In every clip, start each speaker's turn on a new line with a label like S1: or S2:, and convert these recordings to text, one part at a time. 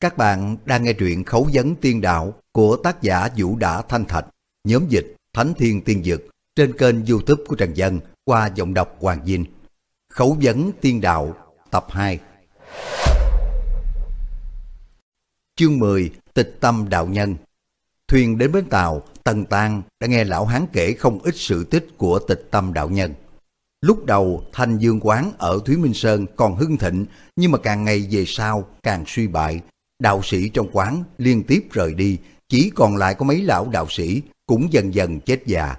S1: Các bạn đang nghe truyện Khấu vấn Tiên Đạo của tác giả Vũ Đả Thanh Thạch, nhóm dịch Thánh Thiên Tiên Dực trên kênh youtube của Trần Dân qua giọng đọc Hoàng Dinh. Khấu vấn Tiên Đạo tập 2 Chương 10 Tịch Tâm Đạo Nhân Thuyền đến bến tàu, Tần Tăng đã nghe lão hán kể không ít sự tích của tịch tâm đạo nhân. Lúc đầu thanh dương quán ở Thúy Minh Sơn còn hưng thịnh nhưng mà càng ngày về sau càng suy bại. Đạo sĩ trong quán liên tiếp rời đi, chỉ còn lại có mấy lão đạo sĩ cũng dần dần chết già.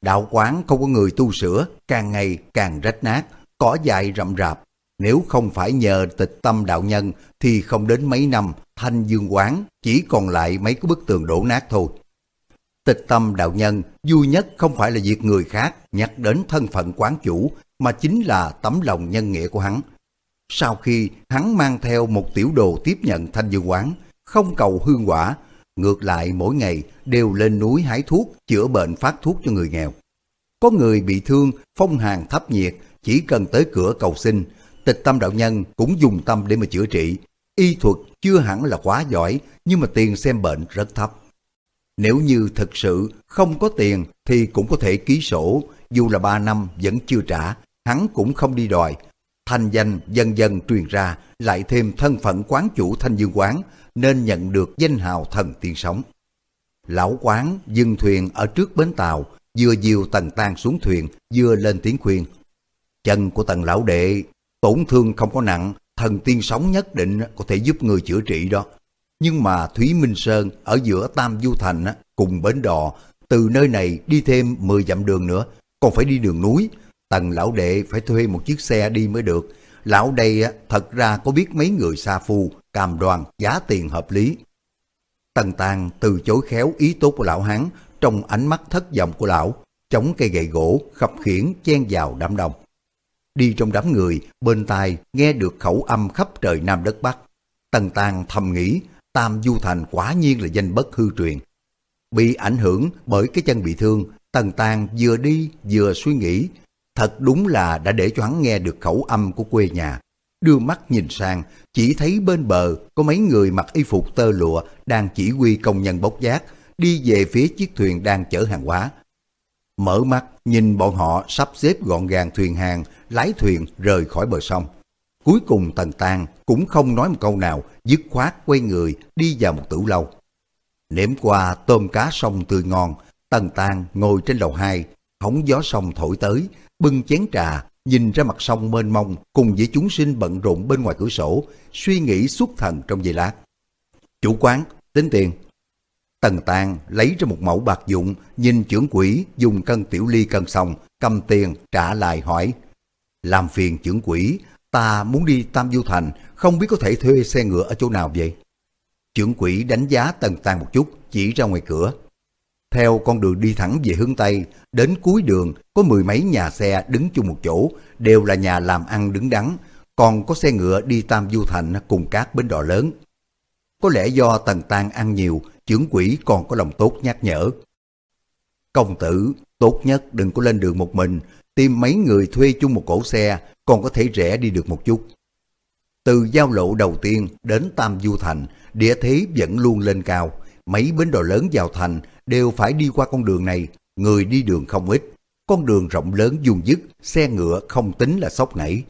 S1: Đạo quán không có người tu sửa, càng ngày càng rách nát, cỏ dại rậm rạp. Nếu không phải nhờ tịch tâm đạo nhân thì không đến mấy năm thanh dương quán chỉ còn lại mấy cái bức tường đổ nát thôi. Tịch tâm đạo nhân vui nhất không phải là việc người khác nhắc đến thân phận quán chủ mà chính là tấm lòng nhân nghĩa của hắn. Sau khi hắn mang theo một tiểu đồ tiếp nhận thanh dương quán, không cầu hương quả, ngược lại mỗi ngày đều lên núi hái thuốc, chữa bệnh phát thuốc cho người nghèo. Có người bị thương, phong hàn thấp nhiệt, chỉ cần tới cửa cầu xin, tịch tâm đạo nhân cũng dùng tâm để mà chữa trị. Y thuật chưa hẳn là quá giỏi, nhưng mà tiền xem bệnh rất thấp. Nếu như thực sự không có tiền thì cũng có thể ký sổ, dù là ba năm vẫn chưa trả, hắn cũng không đi đòi. Thanh danh dần dần truyền ra, lại thêm thân phận quán chủ thanh dương quán, nên nhận được danh hào thần tiên sống. Lão quán dừng thuyền ở trước bến tàu, vừa diều tần tan xuống thuyền, vừa lên tiếng khuyên. Chân của tần lão đệ, tổn thương không có nặng, thần tiên sống nhất định có thể giúp người chữa trị đó. Nhưng mà Thúy Minh Sơn ở giữa Tam Du Thành cùng bến đò, từ nơi này đi thêm 10 dặm đường nữa, còn phải đi đường núi. Tần lão đệ phải thuê một chiếc xe đi mới được. Lão đây thật ra có biết mấy người xa phu, cam đoan, giá tiền hợp lý. Tần Tàng từ chối khéo ý tốt của lão hán trong ánh mắt thất vọng của lão, chống cây gậy gỗ, khập khiển chen vào đám đông. Đi trong đám người, bên tai nghe được khẩu âm khắp trời Nam đất Bắc. Tần Tàng thầm nghĩ Tam Du Thành quả nhiên là danh bất hư truyền. Bị ảnh hưởng bởi cái chân bị thương, Tần Tàng vừa đi vừa suy nghĩ. Thật đúng là đã để cho hắn nghe được khẩu âm của quê nhà. Đưa mắt nhìn sang, chỉ thấy bên bờ có mấy người mặc y phục tơ lụa đang chỉ huy công nhân bốc giác, đi về phía chiếc thuyền đang chở hàng hóa. Mở mắt, nhìn bọn họ sắp xếp gọn gàng thuyền hàng, lái thuyền rời khỏi bờ sông. Cuối cùng Tần Tàng cũng không nói một câu nào, dứt khoát quay người đi vào một tửu lâu. Nếm qua tôm cá sông tươi ngon, Tần Tàng ngồi trên lầu hai, hóng gió sông thổi tới, bưng chén trà, nhìn ra mặt sông mênh mông cùng với chúng sinh bận rộn bên ngoài cửa sổ, suy nghĩ xuất thần trong giây lát. Chủ quán, tính tiền. Tần tàng lấy ra một mẫu bạc dụng, nhìn trưởng quỷ dùng cân tiểu ly cân xong, cầm tiền trả lại hỏi. Làm phiền trưởng quỷ, Ta muốn đi Tam Du Thành, không biết có thể thuê xe ngựa ở chỗ nào vậy? Trưởng quỷ đánh giá tần tàng một chút, chỉ ra ngoài cửa. Theo con đường đi thẳng về hướng Tây, đến cuối đường có mười mấy nhà xe đứng chung một chỗ, đều là nhà làm ăn đứng đắn, còn có xe ngựa đi Tam Du Thành cùng các bến đò lớn. Có lẽ do tần tan ăn nhiều, trưởng quỷ còn có lòng tốt nhắc nhở. Công tử, tốt nhất đừng có lên đường một mình, tìm mấy người thuê chung một cổ xe, còn có thể rẽ đi được một chút. Từ giao lộ đầu tiên đến Tam Du Thành, địa thế vẫn luôn lên cao. Mấy bến đò lớn vào thành đều phải đi qua con đường này, người đi đường không ít. Con đường rộng lớn dung dứt, xe ngựa không tính là sốc nảy.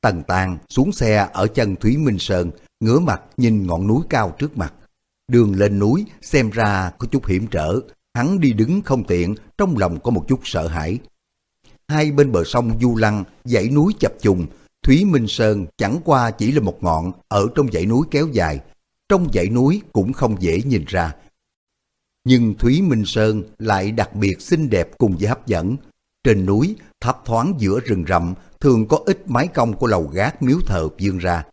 S1: Tần Tàng xuống xe ở chân Thúy Minh Sơn, ngửa mặt nhìn ngọn núi cao trước mặt. Đường lên núi xem ra có chút hiểm trở, hắn đi đứng không tiện, trong lòng có một chút sợ hãi hai bên bờ sông du lăng, dãy núi chập trùng, Thúy Minh Sơn chẳng qua chỉ là một ngọn ở trong dãy núi kéo dài. Trong dãy núi cũng không dễ nhìn ra. Nhưng Thúy Minh Sơn lại đặc biệt xinh đẹp cùng với hấp dẫn. Trên núi, thấp thoáng giữa rừng rậm, thường có ít mái cong của lầu gác miếu thờ dương ra.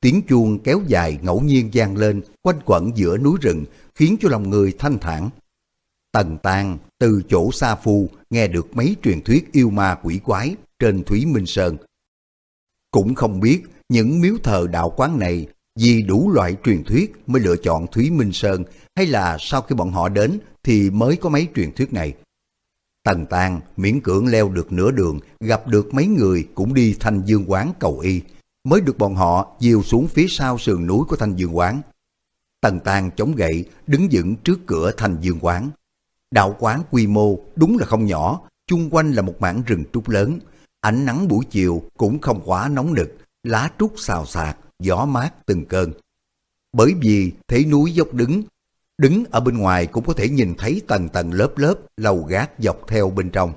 S1: Tiếng chuông kéo dài ngẫu nhiên gian lên, quanh quẩn giữa núi rừng, khiến cho lòng người thanh thản. Tần Tàng từ chỗ xa phu nghe được mấy truyền thuyết yêu ma quỷ quái trên Thúy Minh Sơn. Cũng không biết những miếu thờ đạo quán này vì đủ loại truyền thuyết mới lựa chọn Thúy Minh Sơn hay là sau khi bọn họ đến thì mới có mấy truyền thuyết này. Tần Tàng miễn cưỡng leo được nửa đường gặp được mấy người cũng đi thanh dương quán cầu y. mới được bọn họ dìu xuống phía sau sườn núi của Thanh Dương Quán. Tần Tàng chống gậy, đứng dựng trước cửa Thanh Dương Quán. Đạo quán quy mô đúng là không nhỏ, chung quanh là một mảng rừng trúc lớn. Ánh nắng buổi chiều cũng không quá nóng nực, lá trúc xào xạc, gió mát từng cơn. Bởi vì thế núi dốc đứng, đứng ở bên ngoài cũng có thể nhìn thấy tầng tầng lớp lớp lầu gác dọc theo bên trong.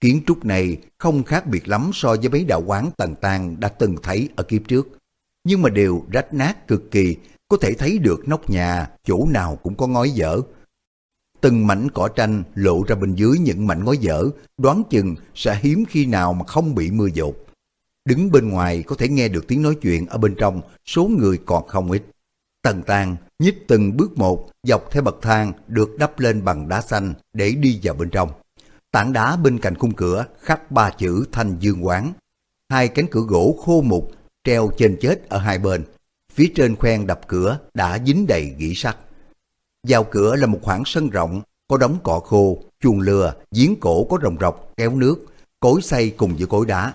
S1: Kiến trúc này không khác biệt lắm so với mấy đạo quán tầng tàn đã từng thấy ở kiếp trước. Nhưng mà đều rách nát cực kỳ, có thể thấy được nóc nhà, chỗ nào cũng có ngói dở. Từng mảnh cỏ tranh lộ ra bên dưới những mảnh ngói dở, đoán chừng sẽ hiếm khi nào mà không bị mưa dột. Đứng bên ngoài có thể nghe được tiếng nói chuyện ở bên trong, số người còn không ít. Tần Tàng nhích từng bước một dọc theo bậc thang được đắp lên bằng đá xanh để đi vào bên trong. Tảng đá bên cạnh khung cửa khắc ba chữ Thanh Dương Quán. Hai cánh cửa gỗ khô mục treo trên chết ở hai bên. Phía trên khoen đập cửa đã dính đầy gỉ sắt. Vào cửa là một khoảng sân rộng, có đống cỏ khô, chuồng lừa, giếng cổ có rồng rọc, kéo nước, cối xây cùng với cối đá.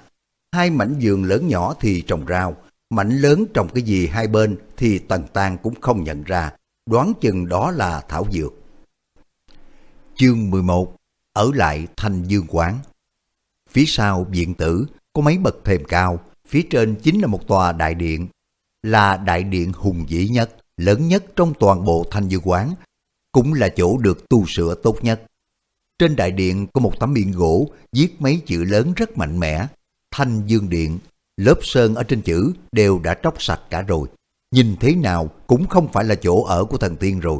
S1: Hai mảnh giường lớn nhỏ thì trồng rau, mảnh lớn trồng cái gì hai bên thì tần tàng cũng không nhận ra, đoán chừng đó là thảo dược. Chương 11 Ở lại thanh dương quán Phía sau viện tử có mấy bậc thềm cao, phía trên chính là một tòa đại điện. Là đại điện hùng vĩ nhất, lớn nhất trong toàn bộ thanh dương quán, cũng là chỗ được tu sửa tốt nhất. Trên đại điện có một tấm biển gỗ viết mấy chữ lớn rất mạnh mẽ, Thanh Dương Điện, lớp sơn ở trên chữ đều đã tróc sạch cả rồi. Nhìn thế nào cũng không phải là chỗ ở của thần tiên rồi.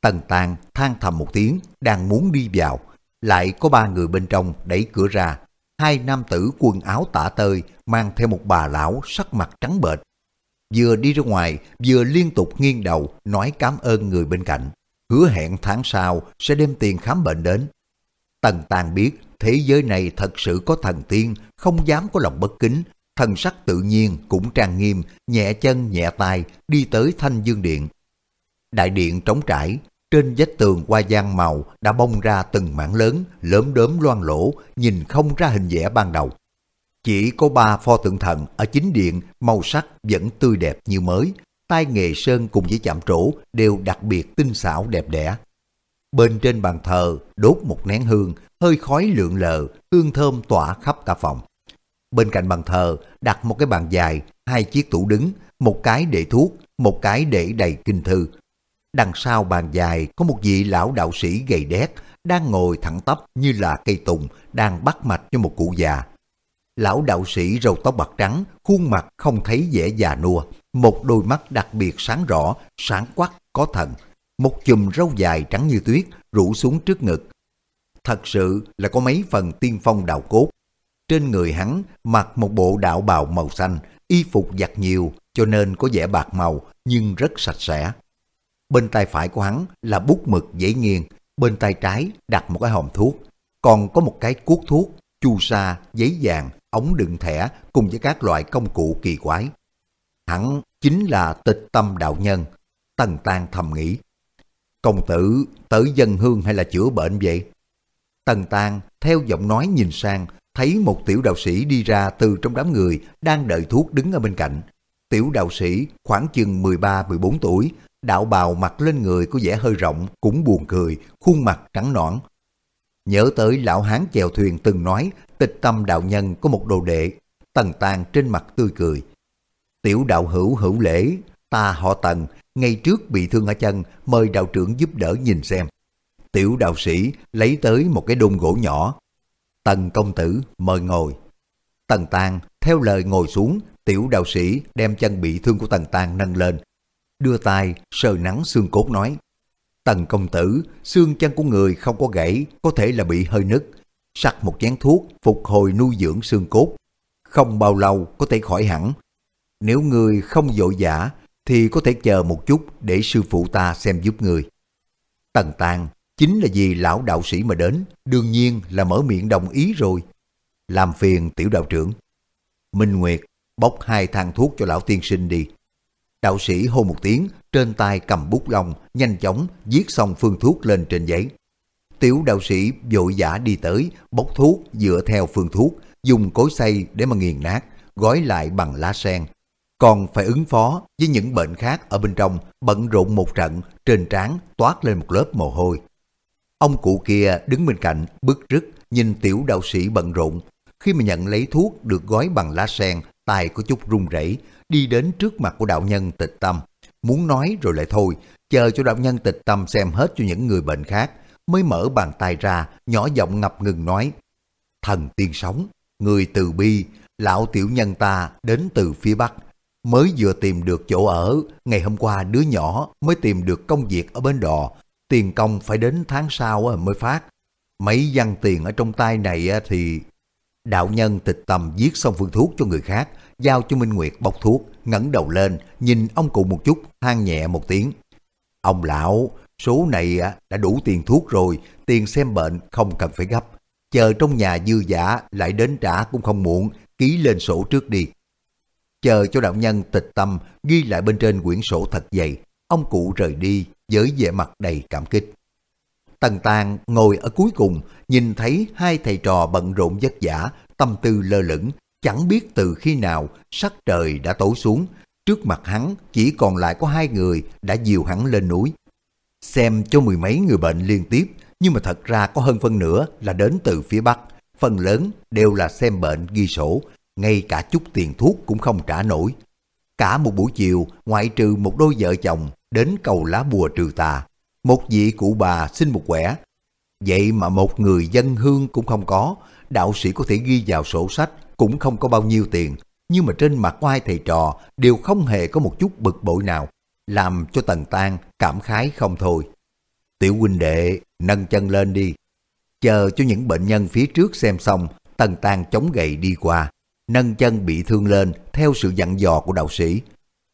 S1: Tần Tàng than thầm một tiếng, đang muốn đi vào. Lại có ba người bên trong đẩy cửa ra. Hai nam tử quần áo tả tơi mang theo một bà lão sắc mặt trắng bệch. Vừa đi ra ngoài, vừa liên tục nghiêng đầu nói cảm ơn người bên cạnh. Hứa hẹn tháng sau sẽ đem tiền khám bệnh đến. Tần Tàng biết thế giới này thật sự có thần tiên, không dám có lòng bất kính, thần sắc tự nhiên cũng trang nghiêm, nhẹ chân nhẹ tay đi tới thanh dương điện. Đại điện trống trải, trên vách tường hoa gian màu đã bong ra từng mảng lớn, lớn đốm loan lỗ, nhìn không ra hình vẽ ban đầu. Chỉ có ba pho tượng thần ở chính điện màu sắc vẫn tươi đẹp như mới, tay nghề sơn cùng với chạm trổ đều đặc biệt tinh xảo đẹp đẽ. Bên trên bàn thờ đốt một nén hương, hơi khói lượn lờ, hương thơm tỏa khắp cả phòng. Bên cạnh bàn thờ đặt một cái bàn dài, hai chiếc tủ đứng, một cái để thuốc, một cái để đầy kinh thư. Đằng sau bàn dài có một vị lão đạo sĩ gầy đét, đang ngồi thẳng tắp như là cây tùng, đang bắt mạch cho một cụ già. Lão đạo sĩ râu tóc bạc trắng, khuôn mặt không thấy vẻ già nua, một đôi mắt đặc biệt sáng rõ, sáng quắc, có thần. Một chùm râu dài trắng như tuyết rủ xuống trước ngực. Thật sự là có mấy phần tiên phong đạo cốt. Trên người hắn mặc một bộ đạo bào màu xanh, y phục giặt nhiều cho nên có vẻ bạc màu nhưng rất sạch sẽ. Bên tay phải của hắn là bút mực dễ nghiêng, bên tay trái đặt một cái hòm thuốc, còn có một cái cuốc thuốc, chu sa, giấy vàng, ống đựng thẻ cùng với các loại công cụ kỳ quái. Hắn chính là tịch tâm đạo nhân, tần tan thầm nghĩ. Công tử tới dân hương hay là chữa bệnh vậy? Tần Tàng theo giọng nói nhìn sang, thấy một tiểu đạo sĩ đi ra từ trong đám người đang đợi thuốc đứng ở bên cạnh. Tiểu đạo sĩ khoảng chừng 13-14 tuổi, đạo bào mặc lên người có vẻ hơi rộng, cũng buồn cười, khuôn mặt trắng nõn. Nhớ tới lão hán chèo thuyền từng nói tịch tâm đạo nhân có một đồ đệ, tần tàn trên mặt tươi cười. Tiểu đạo hữu hữu lễ, ta họ tần, ngày trước bị thương ở chân, mời đạo trưởng giúp đỡ nhìn xem. Tiểu đạo sĩ lấy tới một cái đôn gỗ nhỏ. Tần công tử mời ngồi. Tần tàng theo lời ngồi xuống, tiểu đạo sĩ đem chân bị thương của tần tàng nâng lên. Đưa tay sờ nắng xương cốt nói. Tần công tử, xương chân của người không có gãy, có thể là bị hơi nứt. Sặc một chén thuốc phục hồi nuôi dưỡng xương cốt. Không bao lâu có thể khỏi hẳn. Nếu người không dội dã thì có thể chờ một chút để sư phụ ta xem giúp người. Tần Tàng chính là vì lão đạo sĩ mà đến, đương nhiên là mở miệng đồng ý rồi. Làm phiền tiểu đạo trưởng. Minh Nguyệt bốc hai thang thuốc cho lão tiên sinh đi. Đạo sĩ hô một tiếng, trên tay cầm bút lông, nhanh chóng viết xong phương thuốc lên trên giấy. Tiểu đạo sĩ vội vã đi tới, bốc thuốc dựa theo phương thuốc, dùng cối xay để mà nghiền nát, gói lại bằng lá sen, còn phải ứng phó với những bệnh khác ở bên trong bận rộn một trận, trên trán toát lên một lớp mồ hôi. Ông cụ kia đứng bên cạnh, bức rứt, nhìn tiểu đạo sĩ bận rộn. Khi mà nhận lấy thuốc được gói bằng lá sen, tay có chút run rẩy đi đến trước mặt của đạo nhân tịch tâm. Muốn nói rồi lại thôi, chờ cho đạo nhân tịch tâm xem hết cho những người bệnh khác, mới mở bàn tay ra, nhỏ giọng ngập ngừng nói. Thần tiên sống, người từ bi, lão tiểu nhân ta đến từ phía Bắc, mới vừa tìm được chỗ ở, ngày hôm qua đứa nhỏ mới tìm được công việc ở bên đò, tiền công phải đến tháng sau mới phát. Mấy văn tiền ở trong tay này thì... Đạo nhân tịch tầm viết xong phương thuốc cho người khác, giao cho Minh Nguyệt bọc thuốc, ngẩng đầu lên, nhìn ông cụ một chút, than nhẹ một tiếng. Ông lão, số này đã đủ tiền thuốc rồi, tiền xem bệnh không cần phải gấp. Chờ trong nhà dư giả lại đến trả cũng không muộn, ký lên sổ trước đi. Chờ cho đạo nhân tịch tâm ghi lại bên trên quyển sổ thật dày, ông cụ rời đi với vẻ mặt đầy cảm kích. Tần Tàng ngồi ở cuối cùng, nhìn thấy hai thầy trò bận rộn vất vả, tâm tư lơ lửng, chẳng biết từ khi nào sắc trời đã tối xuống. Trước mặt hắn chỉ còn lại có hai người đã dìu hắn lên núi. Xem cho mười mấy người bệnh liên tiếp, nhưng mà thật ra có hơn phân nửa là đến từ phía Bắc. Phần lớn đều là xem bệnh ghi sổ, ngay cả chút tiền thuốc cũng không trả nổi. Cả một buổi chiều, ngoại trừ một đôi vợ chồng đến cầu lá bùa trừ tà, một vị cụ bà xin một quẻ. Vậy mà một người dân hương cũng không có, đạo sĩ có thể ghi vào sổ sách cũng không có bao nhiêu tiền, nhưng mà trên mặt của hai thầy trò đều không hề có một chút bực bội nào, làm cho Tần Tan cảm khái không thôi. Tiểu huynh đệ, nâng chân lên đi. Chờ cho những bệnh nhân phía trước xem xong, Tần Tan chống gậy đi qua, nâng chân bị thương lên theo sự dặn dò của đạo sĩ.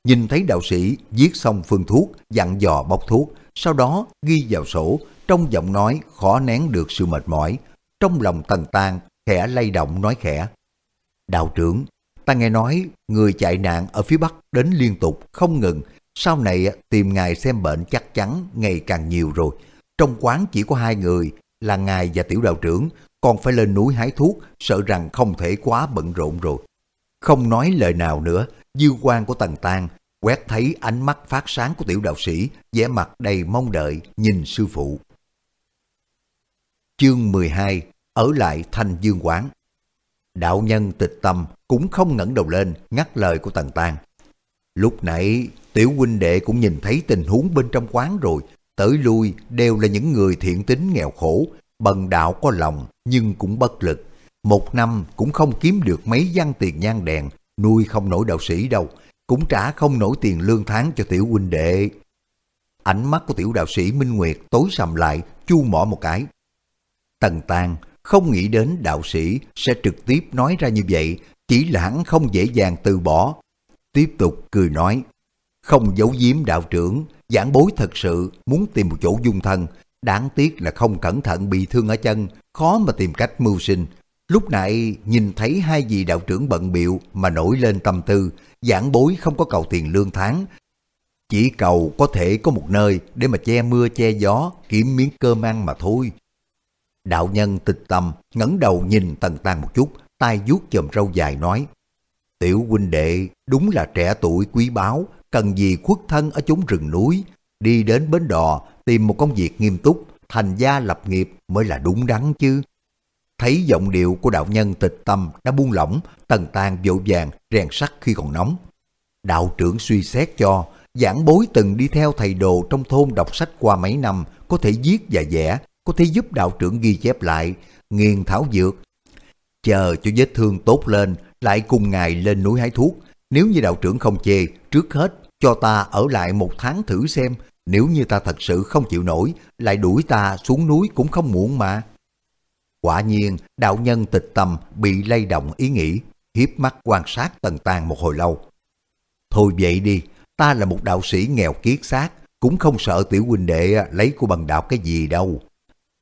S1: Nhìn thấy đạo sĩ viết xong phương thuốc, dặn dò bóc thuốc, sau đó ghi vào sổ, trong giọng nói khó nén được sự mệt mỏi. Trong lòng tần tan, khẽ lay động nói khẽ. Đạo trưởng, ta nghe nói người chạy nạn ở phía Bắc đến liên tục, không ngừng. Sau này tìm ngài xem bệnh chắc chắn ngày càng nhiều rồi. Trong quán chỉ có hai người, là ngài và tiểu đạo trưởng, còn phải lên núi hái thuốc, sợ rằng không thể quá bận rộn rồi. Không nói lời nào nữa, dư quan của Tần Tang quét thấy ánh mắt phát sáng của tiểu đạo sĩ, vẻ mặt đầy mong đợi nhìn sư phụ. Chương 12 Ở lại thanh dương quán Đạo nhân tịch tâm cũng không ngẩng đầu lên ngắt lời của Tần Tang. Lúc nãy tiểu huynh đệ cũng nhìn thấy tình huống bên trong quán rồi, tới lui đều là những người thiện tính nghèo khổ, bần đạo có lòng nhưng cũng bất lực. Một năm cũng không kiếm được mấy văn tiền nhang đèn, nuôi không nổi đạo sĩ đâu, cũng trả không nổi tiền lương tháng cho tiểu huynh đệ. Ánh mắt của tiểu đạo sĩ Minh Nguyệt tối sầm lại, chu mỏ một cái. Tần Tàng không nghĩ đến đạo sĩ sẽ trực tiếp nói ra như vậy, chỉ là hắn không dễ dàng từ bỏ. Tiếp tục cười nói, không giấu giếm đạo trưởng, giảng bối thật sự muốn tìm một chỗ dung thân, đáng tiếc là không cẩn thận bị thương ở chân, khó mà tìm cách mưu sinh. Lúc nãy nhìn thấy hai vị đạo trưởng bận biệu mà nổi lên tâm tư, giảng bối không có cầu tiền lương tháng. Chỉ cầu có thể có một nơi để mà che mưa che gió, kiếm miếng cơm ăn mà thôi. Đạo nhân tịch tâm, ngẩng đầu nhìn tần tàn một chút, tay vuốt chòm râu dài nói. Tiểu huynh đệ đúng là trẻ tuổi quý báu, cần gì khuất thân ở chốn rừng núi. Đi đến bến đò, tìm một công việc nghiêm túc, thành gia lập nghiệp mới là đúng đắn chứ. Thấy giọng điệu của đạo nhân tịch tâm đã buông lỏng, tần tàn vội vàng, rèn sắt khi còn nóng. Đạo trưởng suy xét cho, giảng bối từng đi theo thầy đồ trong thôn đọc sách qua mấy năm, có thể viết và vẽ, có thể giúp đạo trưởng ghi chép lại, nghiền thảo dược. Chờ cho vết thương tốt lên, lại cùng ngài lên núi hái thuốc. Nếu như đạo trưởng không chê, trước hết cho ta ở lại một tháng thử xem, nếu như ta thật sự không chịu nổi, lại đuổi ta xuống núi cũng không muộn mà. Quả nhiên, đạo nhân tịch tâm bị lay động ý nghĩ, hiếp mắt quan sát tần tàng một hồi lâu. Thôi vậy đi, ta là một đạo sĩ nghèo kiết xác, cũng không sợ tiểu huynh đệ lấy của bằng đạo cái gì đâu.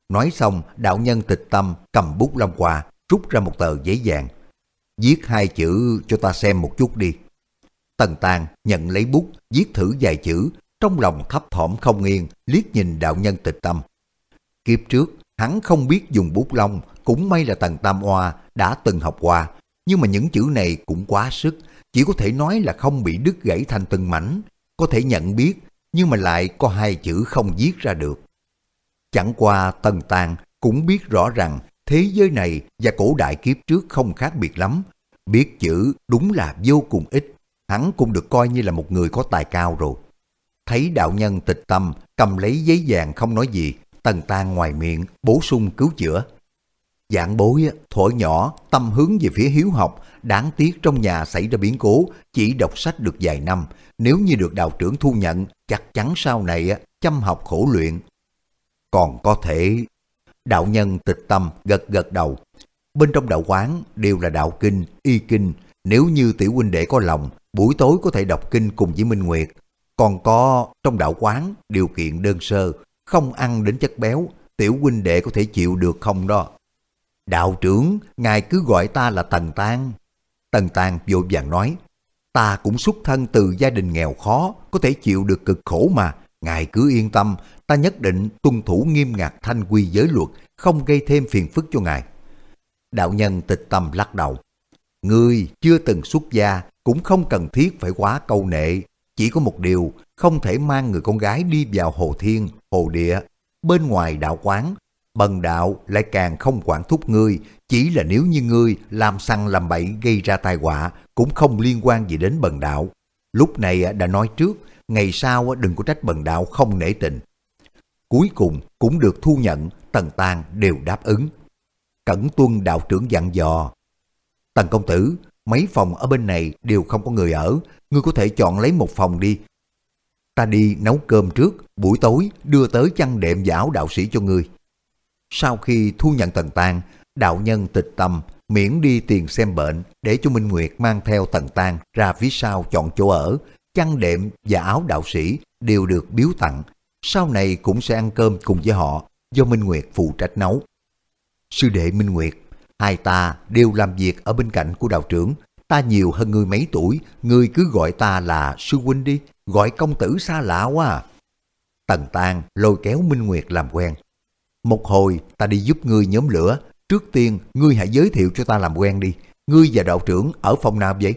S1: Nói xong, đạo nhân tịch tâm cầm bút long quà, rút ra một tờ giấy vàng. Viết hai chữ cho ta xem một chút đi. Tần Tàng nhận lấy bút, viết thử vài chữ, trong lòng thấp thỏm không yên, liếc nhìn đạo nhân tịch tâm. Kiếp trước, Hắn không biết dùng bút lông, cũng may là Tần Tam Hoa đã từng học qua, nhưng mà những chữ này cũng quá sức, chỉ có thể nói là không bị đứt gãy thành từng mảnh, có thể nhận biết, nhưng mà lại có hai chữ không viết ra được. Chẳng qua Tần Tàng cũng biết rõ rằng thế giới này và cổ đại kiếp trước không khác biệt lắm. Biết chữ đúng là vô cùng ít, hắn cũng được coi như là một người có tài cao rồi. Thấy đạo nhân tịch tâm cầm lấy giấy vàng không nói gì, Tần tan ngoài miệng bổ sung cứu chữa. Dạng bối thổi nhỏ, tâm hướng về phía hiếu học, đáng tiếc trong nhà xảy ra biến cố, chỉ đọc sách được vài năm, nếu như được đạo trưởng thu nhận, chắc chắn sau này chăm học khổ luyện. Còn có thể... Đạo nhân tịch tâm gật gật đầu. Bên trong đạo quán đều là đạo kinh, y kinh. Nếu như tiểu huynh đệ có lòng, buổi tối có thể đọc kinh cùng với Minh Nguyệt. Còn có trong đạo quán điều kiện đơn sơ, không ăn đến chất béo, tiểu huynh đệ có thể chịu được không đó. Đạo trưởng, ngài cứ gọi ta là Tần Tan. Tần Tan vội vàng nói, ta cũng xuất thân từ gia đình nghèo khó, có thể chịu được cực khổ mà. Ngài cứ yên tâm, ta nhất định tuân thủ nghiêm ngặt thanh quy giới luật, không gây thêm phiền phức cho ngài. Đạo nhân tịch tâm lắc đầu. Ngươi chưa từng xuất gia, cũng không cần thiết phải quá câu nệ. Chỉ có một điều, không thể mang người con gái đi vào hồ thiên, hồ địa. Bên ngoài đạo quán, bần đạo lại càng không quản thúc ngươi, chỉ là nếu như ngươi làm săn làm bậy gây ra tai họa, cũng không liên quan gì đến bần đạo. Lúc này đã nói trước, ngày sau đừng có trách bần đạo không nể tình. Cuối cùng cũng được thu nhận, Tần tàng đều đáp ứng. Cẩn tuân đạo trưởng dặn dò. Tần công tử, mấy phòng ở bên này đều không có người ở, ngươi có thể chọn lấy một phòng đi. Ta đi nấu cơm trước, buổi tối đưa tới chăn đệm giáo đạo sĩ cho ngươi. Sau khi thu nhận Tần tàng đạo nhân tịch tâm miễn đi tiền xem bệnh để cho Minh Nguyệt mang theo Tần tàng ra phía sau chọn chỗ ở, chăn đệm và áo đạo sĩ đều được biếu tặng. Sau này cũng sẽ ăn cơm cùng với họ do Minh Nguyệt phụ trách nấu. Sư đệ Minh Nguyệt, hai ta đều làm việc ở bên cạnh của đạo trưởng. Ta nhiều hơn ngươi mấy tuổi, ngươi cứ gọi ta là sư huynh đi, gọi công tử xa lạ quá à. Tần tàng lôi kéo Minh Nguyệt làm quen. Một hồi ta đi giúp ngươi nhóm lửa, trước tiên ngươi hãy giới thiệu cho ta làm quen đi. Ngươi và đạo trưởng ở phòng nào vậy?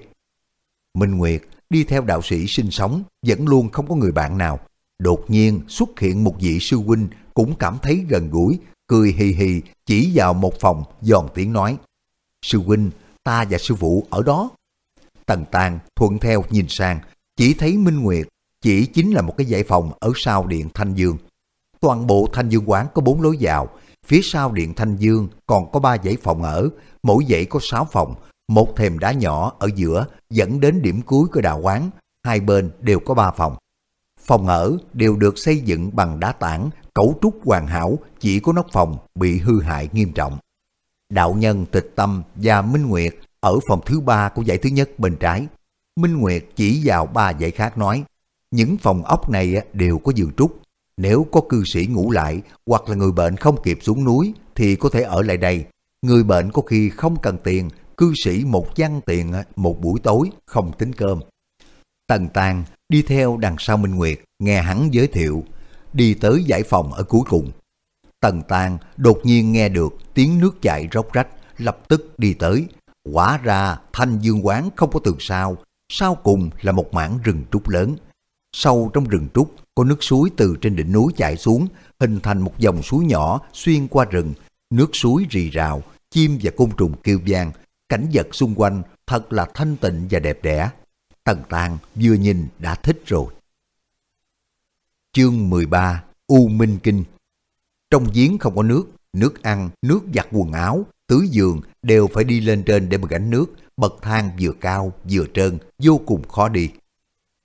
S1: Minh Nguyệt đi theo đạo sĩ sinh sống, vẫn luôn không có người bạn nào. Đột nhiên xuất hiện một vị sư huynh cũng cảm thấy gần gũi, cười hì hì chỉ vào một phòng giòn tiếng nói. Sư huynh, ta và sư phụ ở đó. Tần Tàng thuận theo nhìn sang, chỉ thấy Minh Nguyệt chỉ chính là một cái dãy phòng ở sau điện Thanh Dương. Toàn bộ Thanh Dương quán có bốn lối vào, phía sau điện Thanh Dương còn có ba dãy phòng ở, mỗi dãy có sáu phòng, một thềm đá nhỏ ở giữa dẫn đến điểm cuối của đạo quán, hai bên đều có ba phòng. Phòng ở đều được xây dựng bằng đá tảng, cấu trúc hoàn hảo, chỉ có nóc phòng bị hư hại nghiêm trọng. Đạo nhân tịch tâm và Minh Nguyệt ở phòng thứ ba của dãy thứ nhất bên trái. Minh Nguyệt chỉ vào ba dãy khác nói, những phòng ốc này đều có giường trúc. Nếu có cư sĩ ngủ lại hoặc là người bệnh không kịp xuống núi thì có thể ở lại đây. Người bệnh có khi không cần tiền, cư sĩ một văn tiền một buổi tối không tính cơm. Tần Tàng đi theo đằng sau Minh Nguyệt, nghe hắn giới thiệu, đi tới giải phòng ở cuối cùng. Tần Tàng đột nhiên nghe được tiếng nước chảy róc rách, lập tức đi tới. Quả ra thanh dương quán không có tường sao, sau cùng là một mảng rừng trúc lớn. Sâu trong rừng trúc có nước suối từ trên đỉnh núi chảy xuống, hình thành một dòng suối nhỏ xuyên qua rừng. Nước suối rì rào, chim và côn trùng kêu vang, cảnh vật xung quanh thật là thanh tịnh và đẹp đẽ. Tần Tàng vừa nhìn đã thích rồi. Chương 13 U Minh Kinh Trong giếng không có nước, nước ăn, nước giặt quần áo, tứ giường đều phải đi lên trên để mà gánh nước, bậc thang vừa cao vừa trơn, vô cùng khó đi.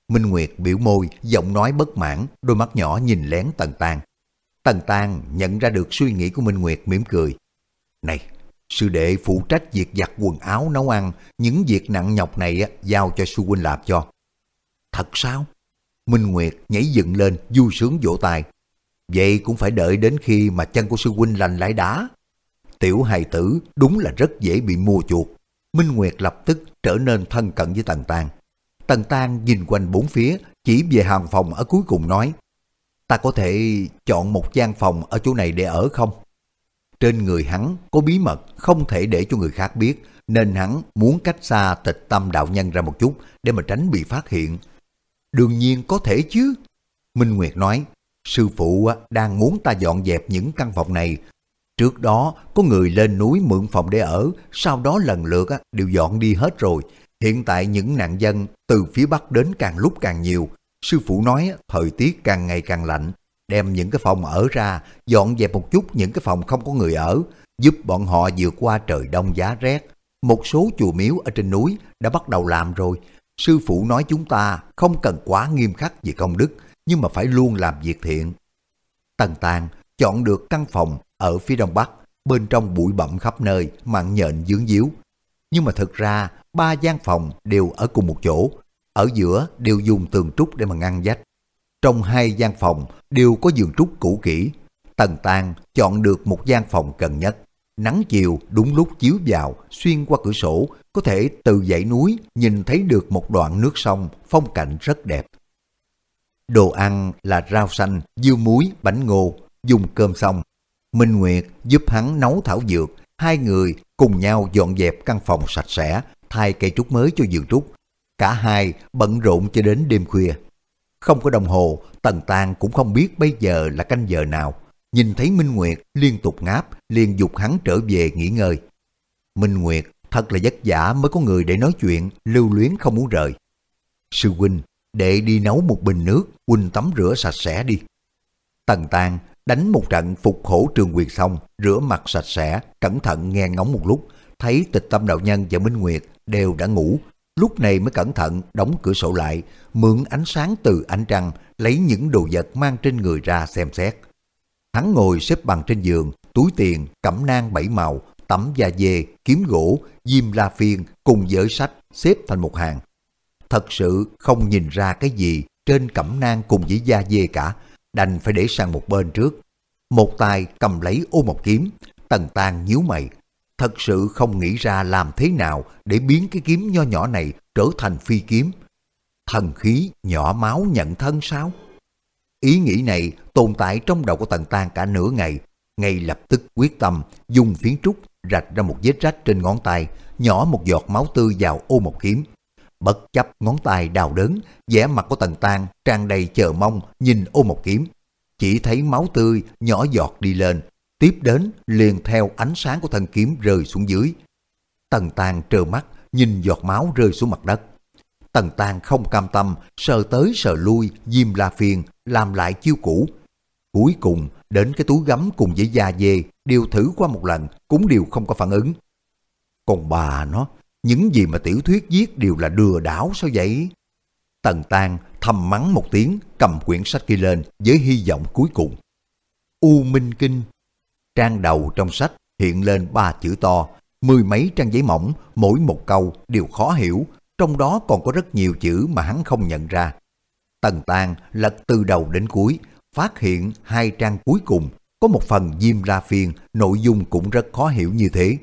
S1: Minh Nguyệt biểu môi, giọng nói bất mãn, đôi mắt nhỏ nhìn lén Tần Tàng. Tần Tàng nhận ra được suy nghĩ của Minh Nguyệt mỉm cười. Này, Sư đệ phụ trách việc giặt quần áo nấu ăn, những việc nặng nhọc này giao cho sư huynh làm cho. Thật sao? Minh Nguyệt nhảy dựng lên, vui sướng vỗ tay. Vậy cũng phải đợi đến khi mà chân của sư huynh lành lại đá. Tiểu hài tử đúng là rất dễ bị mua chuột. Minh Nguyệt lập tức trở nên thân cận với Tần Tàng. Tần Tàng nhìn quanh bốn phía, chỉ về hàng phòng ở cuối cùng nói. Ta có thể chọn một gian phòng ở chỗ này để ở không? Trên người hắn có bí mật không thể để cho người khác biết, nên hắn muốn cách xa tịch tâm đạo nhân ra một chút để mà tránh bị phát hiện. Đương nhiên có thể chứ. Minh Nguyệt nói, sư phụ đang muốn ta dọn dẹp những căn phòng này. Trước đó có người lên núi mượn phòng để ở, sau đó lần lượt đều dọn đi hết rồi. Hiện tại những nạn dân từ phía Bắc đến càng lúc càng nhiều. Sư phụ nói thời tiết càng ngày càng lạnh, đem những cái phòng ở ra, dọn dẹp một chút những cái phòng không có người ở, giúp bọn họ vượt qua trời đông giá rét. Một số chùa miếu ở trên núi đã bắt đầu làm rồi. Sư phụ nói chúng ta không cần quá nghiêm khắc về công đức, nhưng mà phải luôn làm việc thiện. Tần Tàng chọn được căn phòng ở phía đông bắc, bên trong bụi bặm khắp nơi, mặn nhện dướng díu. Nhưng mà thực ra, ba gian phòng đều ở cùng một chỗ, ở giữa đều dùng tường trúc để mà ngăn dách. Trong hai gian phòng đều có giường trúc cũ kỹ. Tần Tàng chọn được một gian phòng gần nhất. Nắng chiều đúng lúc chiếu vào, xuyên qua cửa sổ, có thể từ dãy núi nhìn thấy được một đoạn nước sông, phong cảnh rất đẹp. Đồ ăn là rau xanh, dưa muối, bánh ngô, dùng cơm xong. Minh Nguyệt giúp hắn nấu thảo dược, hai người cùng nhau dọn dẹp căn phòng sạch sẽ, thay cây trúc mới cho giường trúc. Cả hai bận rộn cho đến đêm khuya. Không có đồng hồ, Tần Tàng cũng không biết bây giờ là canh giờ nào. Nhìn thấy Minh Nguyệt liên tục ngáp, liền dục hắn trở về nghỉ ngơi. Minh Nguyệt thật là vất vả mới có người để nói chuyện, lưu luyến không muốn rời. Sư huynh, đệ đi nấu một bình nước, huynh tắm rửa sạch sẽ đi. Tần Tàng đánh một trận phục khổ trường quyền xong, rửa mặt sạch sẽ, cẩn thận nghe ngóng một lúc, thấy tịch tâm đạo nhân và Minh Nguyệt đều đã ngủ, lúc này mới cẩn thận đóng cửa sổ lại, mượn ánh sáng từ ánh trăng, lấy những đồ vật mang trên người ra xem xét. Hắn ngồi xếp bằng trên giường, túi tiền, cẩm nang bảy màu, tấm da dê, kiếm gỗ, diêm la phiên cùng giới sách xếp thành một hàng. Thật sự không nhìn ra cái gì trên cẩm nang cùng với da dê cả, đành phải để sang một bên trước. Một tay cầm lấy ô một kiếm, tần tan nhíu mày. Thật sự không nghĩ ra làm thế nào để biến cái kiếm nho nhỏ này trở thành phi kiếm. Thần khí nhỏ máu nhận thân sao? Ý nghĩ này tồn tại trong đầu của Tần Tan cả nửa ngày, ngay lập tức quyết tâm dùng phiến trúc rạch ra một vết rách trên ngón tay, nhỏ một giọt máu tươi vào ô một kiếm. Bất chấp ngón tay đào đớn, vẻ mặt của Tần Tan tràn đầy chờ mong nhìn ô một kiếm. Chỉ thấy máu tươi nhỏ giọt đi lên, tiếp đến liền theo ánh sáng của thần kiếm rơi xuống dưới. Tần tàng trơ mắt nhìn giọt máu rơi xuống mặt đất. Tần tàng không cam tâm, sờ tới sờ lui, diêm la phiền, làm lại chiêu cũ. Cuối cùng, đến cái túi gấm cùng với da dê, đều thử qua một lần, cũng đều không có phản ứng. Còn bà nó, những gì mà tiểu thuyết viết đều là lừa đảo sao vậy? Tần tàng thầm mắng một tiếng, cầm quyển sách kia lên với hy vọng cuối cùng. U Minh Kinh Trang đầu trong sách hiện lên ba chữ to, mười mấy trang giấy mỏng, mỗi một câu đều khó hiểu, trong đó còn có rất nhiều chữ mà hắn không nhận ra. Tần tàng lật từ đầu đến cuối, phát hiện hai trang cuối cùng có một phần Diêm La Phiên, nội dung cũng rất khó hiểu như thế.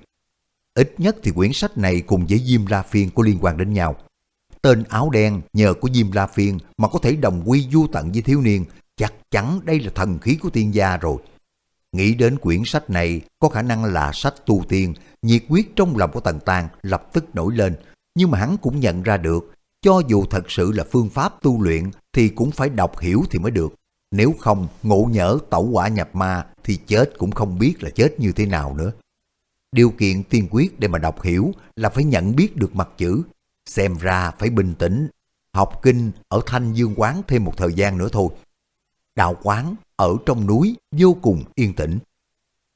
S1: Ít nhất thì quyển sách này cùng với Diêm La Phiên có liên quan đến nhau. Tên áo đen nhờ của Diêm La Phiên mà có thể đồng quy du tận với thiếu niên, chắc chắn đây là thần khí của tiên gia rồi. Nghĩ đến quyển sách này có khả năng là sách tu tiên, nhiệt quyết trong lòng của Tần tàng lập tức nổi lên, nhưng mà hắn cũng nhận ra được, cho dù thật sự là phương pháp tu luyện thì cũng phải đọc hiểu thì mới được. Nếu không ngộ nhỡ tẩu quả nhập ma thì chết cũng không biết là chết như thế nào nữa. Điều kiện tiên quyết để mà đọc hiểu là phải nhận biết được mặt chữ. Xem ra phải bình tĩnh, học kinh ở Thanh Dương Quán thêm một thời gian nữa thôi. Đạo quán ở trong núi vô cùng yên tĩnh.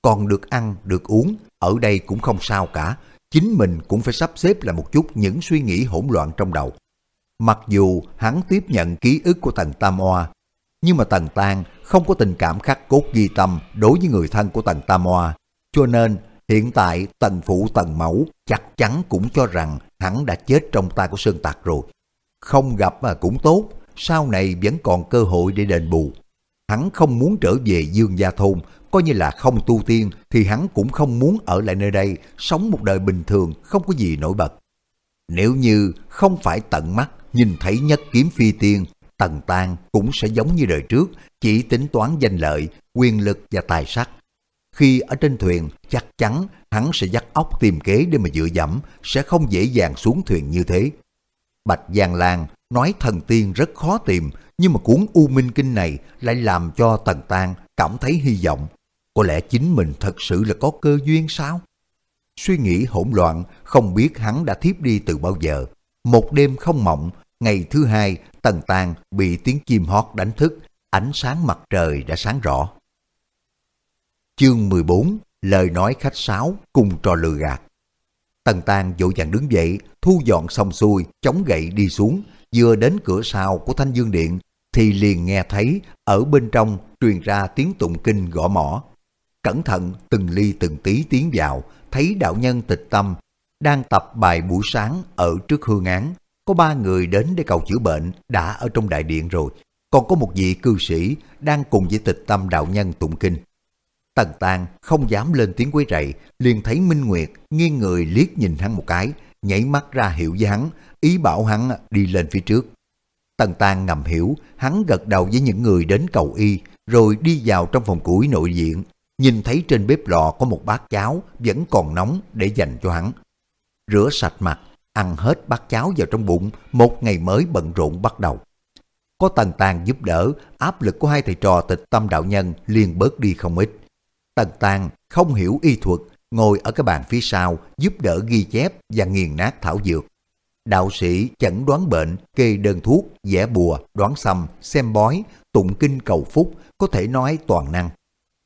S1: Còn được ăn, được uống, ở đây cũng không sao cả, chính mình cũng phải sắp xếp lại một chút những suy nghĩ hỗn loạn trong đầu. Mặc dù hắn tiếp nhận ký ức của Tần Tam Oa, nhưng mà Tần Tan không có tình cảm khắc cốt ghi tâm đối với người thân của Tần Tam Oa, cho nên hiện tại Tần Phụ Tần Mẫu chắc chắn cũng cho rằng hắn đã chết trong tay của Sơn Tạc rồi. Không gặp mà cũng tốt, sau này vẫn còn cơ hội để đền bù. Hắn không muốn trở về Dương Gia Thôn coi như là không tu tiên thì hắn cũng không muốn ở lại nơi đây, sống một đời bình thường, không có gì nổi bật. Nếu như không phải tận mắt nhìn thấy nhất kiếm phi tiên, Tần Tan cũng sẽ giống như đời trước, chỉ tính toán danh lợi, quyền lực và tài sắc. Khi ở trên thuyền, chắc chắn hắn sẽ dắt óc tìm kế để mà dựa dẫm, sẽ không dễ dàng xuống thuyền như thế. Bạch Giang Lan nói thần tiên rất khó tìm, nhưng mà cuốn U Minh Kinh này lại làm cho Tần tàng cảm thấy hy vọng. Có lẽ chính mình thật sự là có cơ duyên sao? Suy nghĩ hỗn loạn, không biết hắn đã thiếp đi từ bao giờ. Một đêm không mộng, ngày thứ hai, Tần tàng bị tiếng chim hót đánh thức, ánh sáng mặt trời đã sáng rõ. Chương 14 Lời nói khách sáo cùng trò lừa gạt Tần tàng vội vàng đứng dậy, thu dọn xong xuôi, chống gậy đi xuống, vừa đến cửa sau của Thanh Dương Điện, thì liền nghe thấy ở bên trong truyền ra tiếng tụng kinh gõ mỏ. Cẩn thận từng ly từng tí tiến vào, thấy đạo nhân tịch tâm đang tập bài buổi sáng ở trước hương án. Có ba người đến để cầu chữa bệnh đã ở trong đại điện rồi, còn có một vị cư sĩ đang cùng với tịch tâm đạo nhân tụng kinh. Tần Tàng không dám lên tiếng quấy rầy, liền thấy Minh Nguyệt nghiêng người liếc nhìn hắn một cái, nhảy mắt ra hiệu với hắn, ý bảo hắn đi lên phía trước. Tần Tàng ngầm hiểu, hắn gật đầu với những người đến cầu y, rồi đi vào trong phòng củi nội diện, nhìn thấy trên bếp lò có một bát cháo vẫn còn nóng để dành cho hắn. Rửa sạch mặt, ăn hết bát cháo vào trong bụng, một ngày mới bận rộn bắt đầu. Có tần tàng giúp đỡ, áp lực của hai thầy trò tịch tâm đạo nhân liền bớt đi không ít. Tần tàng không hiểu y thuật, ngồi ở cái bàn phía sau giúp đỡ ghi chép và nghiền nát thảo dược. Đạo sĩ chẩn đoán bệnh, kê đơn thuốc, vẽ bùa, đoán xăm, xem bói, tụng kinh cầu phúc, có thể nói toàn năng.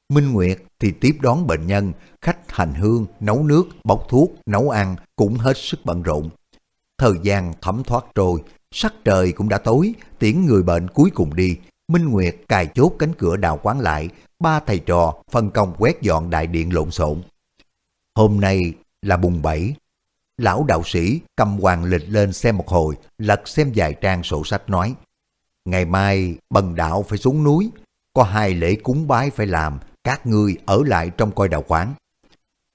S1: Minh Nguyệt thì tiếp đón bệnh nhân, khách hành hương, nấu nước, bốc thuốc, nấu ăn cũng hết sức bận rộn. Thời gian thấm thoát trôi, sắc trời cũng đã tối, tiễn người bệnh cuối cùng đi. Minh Nguyệt cài chốt cánh cửa đào quán lại, ba thầy trò phân công quét dọn đại điện lộn xộn. Hôm nay là bùng bảy. Lão đạo sĩ cầm hoàng lịch lên xem một hồi, lật xem vài trang sổ sách nói. Ngày mai bần đạo phải xuống núi, có hai lễ cúng bái phải làm, các ngươi ở lại trong coi đạo quán.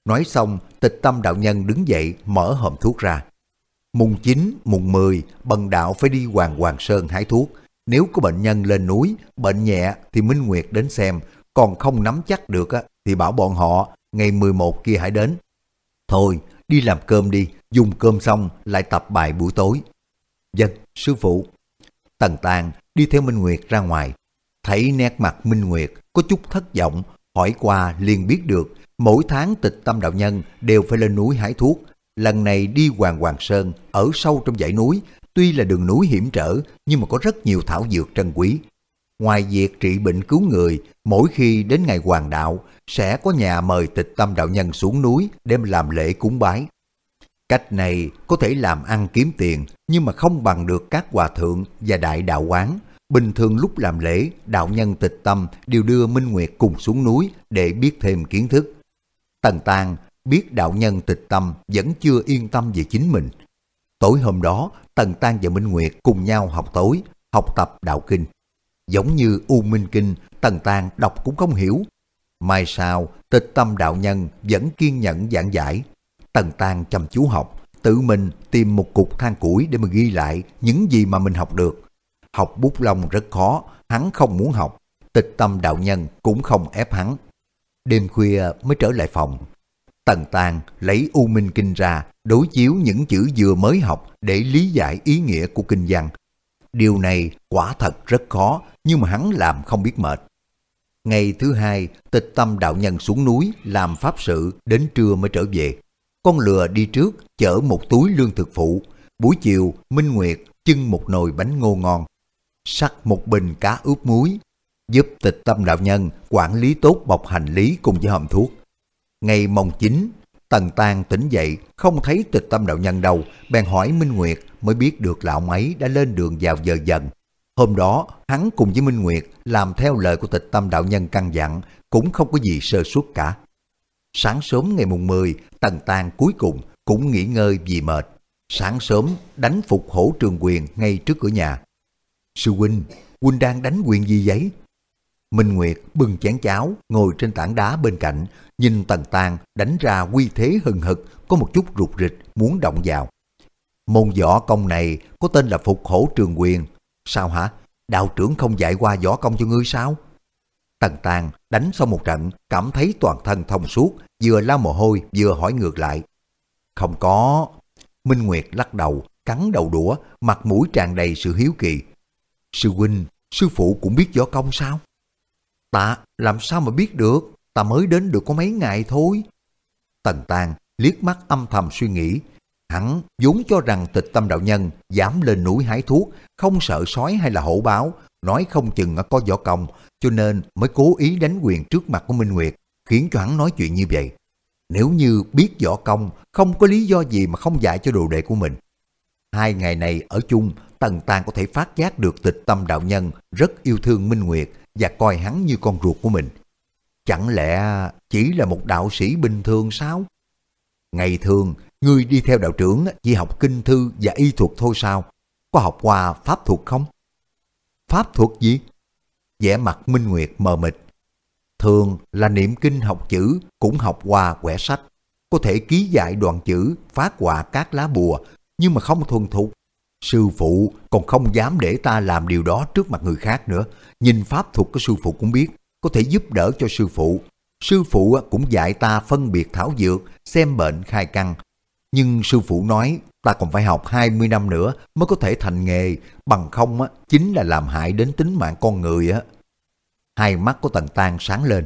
S1: Nói xong, tịch tâm đạo nhân đứng dậy mở hòm thuốc ra. Mùng 9, mùng 10, bần đạo phải đi Hoàng Hoàng Sơn hái thuốc. Nếu có bệnh nhân lên núi, bệnh nhẹ thì Minh Nguyệt đến xem, còn không nắm chắc được thì bảo bọn họ ngày 11 kia hãy đến. Thôi, đi làm cơm đi, dùng cơm xong lại tập bài buổi tối. Dân, sư phụ. Tần Tàng đi theo Minh Nguyệt ra ngoài, thấy nét mặt Minh Nguyệt có chút thất vọng, hỏi qua liền biết được mỗi tháng tịch tâm đạo nhân đều phải lên núi hái thuốc. Lần này đi Hoàng Hoàng Sơn ở sâu trong dãy núi, tuy là đường núi hiểm trở nhưng mà có rất nhiều thảo dược trân quý. Ngoài việc trị bệnh cứu người, mỗi khi đến ngày hoàng đạo sẽ có nhà mời tịch tâm đạo nhân xuống núi đem làm lễ cúng bái. Cách này có thể làm ăn kiếm tiền nhưng mà không bằng được các hòa thượng và đại đạo quán Bình thường lúc làm lễ, đạo nhân tịch tâm đều đưa Minh Nguyệt cùng xuống núi để biết thêm kiến thức. Tần Tàng biết đạo nhân tịch tâm vẫn chưa yên tâm về chính mình. Tối hôm đó, Tần Tàng và Minh Nguyệt cùng nhau học tối, học tập đạo kinh. Giống như U Minh Kinh, Tần Tàng đọc cũng không hiểu. Mai sau, tịch tâm đạo nhân vẫn kiên nhẫn giảng giải. Tần Tàng chăm chú học, tự mình tìm một cục than củi để mà ghi lại những gì mà mình học được Học bút lông rất khó, hắn không muốn học. Tịch tâm đạo nhân cũng không ép hắn. Đêm khuya mới trở lại phòng. Tần Tàng lấy U Minh Kinh ra, đối chiếu những chữ vừa mới học để lý giải ý nghĩa của kinh văn. Điều này quả thật rất khó, nhưng mà hắn làm không biết mệt. Ngày thứ hai, tịch tâm đạo nhân xuống núi làm pháp sự, đến trưa mới trở về. Con lừa đi trước, chở một túi lương thực phụ. Buổi chiều, Minh Nguyệt chưng một nồi bánh ngô ngon, sắc một bình cá ướp muối, giúp tịch tâm đạo nhân quản lý tốt bọc hành lý cùng với hòm thuốc. Ngày mồng 9, Tần Tàng tỉnh dậy, không thấy tịch tâm đạo nhân đâu, bèn hỏi Minh Nguyệt mới biết được lão ấy đã lên đường vào giờ dần. Hôm đó, hắn cùng với Minh Nguyệt làm theo lời của tịch tâm đạo nhân căn dặn, cũng không có gì sơ suất cả. Sáng sớm ngày mùng 10, Tần Tàng cuối cùng cũng nghỉ ngơi vì mệt. Sáng sớm đánh phục hổ trường quyền ngay trước cửa nhà. Sư huynh, huynh đang đánh quyền gì vậy? Minh Nguyệt bưng chén cháo, ngồi trên tảng đá bên cạnh, nhìn Tần Tàng đánh ra quy thế hừng hực, có một chút rụt rịch, muốn động vào. Môn võ công này có tên là Phục Hổ Trường Quyền. Sao hả? Đạo trưởng không dạy qua võ công cho ngươi sao? Tần Tàng đánh xong một trận, cảm thấy toàn thân thông suốt, vừa lau mồ hôi vừa hỏi ngược lại. Không có. Minh Nguyệt lắc đầu, cắn đầu đũa, mặt mũi tràn đầy sự hiếu kỳ. Sư huynh, sư phụ cũng biết võ công sao? Ta làm sao mà biết được, ta mới đến được có mấy ngày thôi. Tần Tàng liếc mắt âm thầm suy nghĩ, hắn vốn cho rằng tịch tâm đạo nhân dám lên núi hái thuốc, không sợ sói hay là hổ báo, nói không chừng có võ công, cho nên mới cố ý đánh quyền trước mặt của Minh Nguyệt, khiến cho hắn nói chuyện như vậy. Nếu như biết võ công, không có lý do gì mà không dạy cho đồ đệ của mình. Hai ngày này ở chung, Tần Tàng có thể phát giác được tịch tâm đạo nhân rất yêu thương Minh Nguyệt và coi hắn như con ruột của mình. Chẳng lẽ chỉ là một đạo sĩ bình thường sao? Ngày thường, ngươi đi theo đạo trưởng chỉ học kinh thư và y thuật thôi sao? Có học qua pháp thuật không? Pháp thuật gì? vẻ mặt Minh Nguyệt mờ mịt. Thường là niệm kinh học chữ cũng học qua quẻ sách. Có thể ký dạy đoạn chữ, phát quả các lá bùa, nhưng mà không thuần thục. Sư phụ còn không dám để ta làm điều đó trước mặt người khác nữa. Nhìn pháp thuật của sư phụ cũng biết, có thể giúp đỡ cho sư phụ. Sư phụ cũng dạy ta phân biệt thảo dược, xem bệnh khai căn. Nhưng sư phụ nói ta còn phải học 20 năm nữa mới có thể thành nghề, bằng không á, chính là làm hại đến tính mạng con người á. Hai mắt của Tần tàng sáng lên.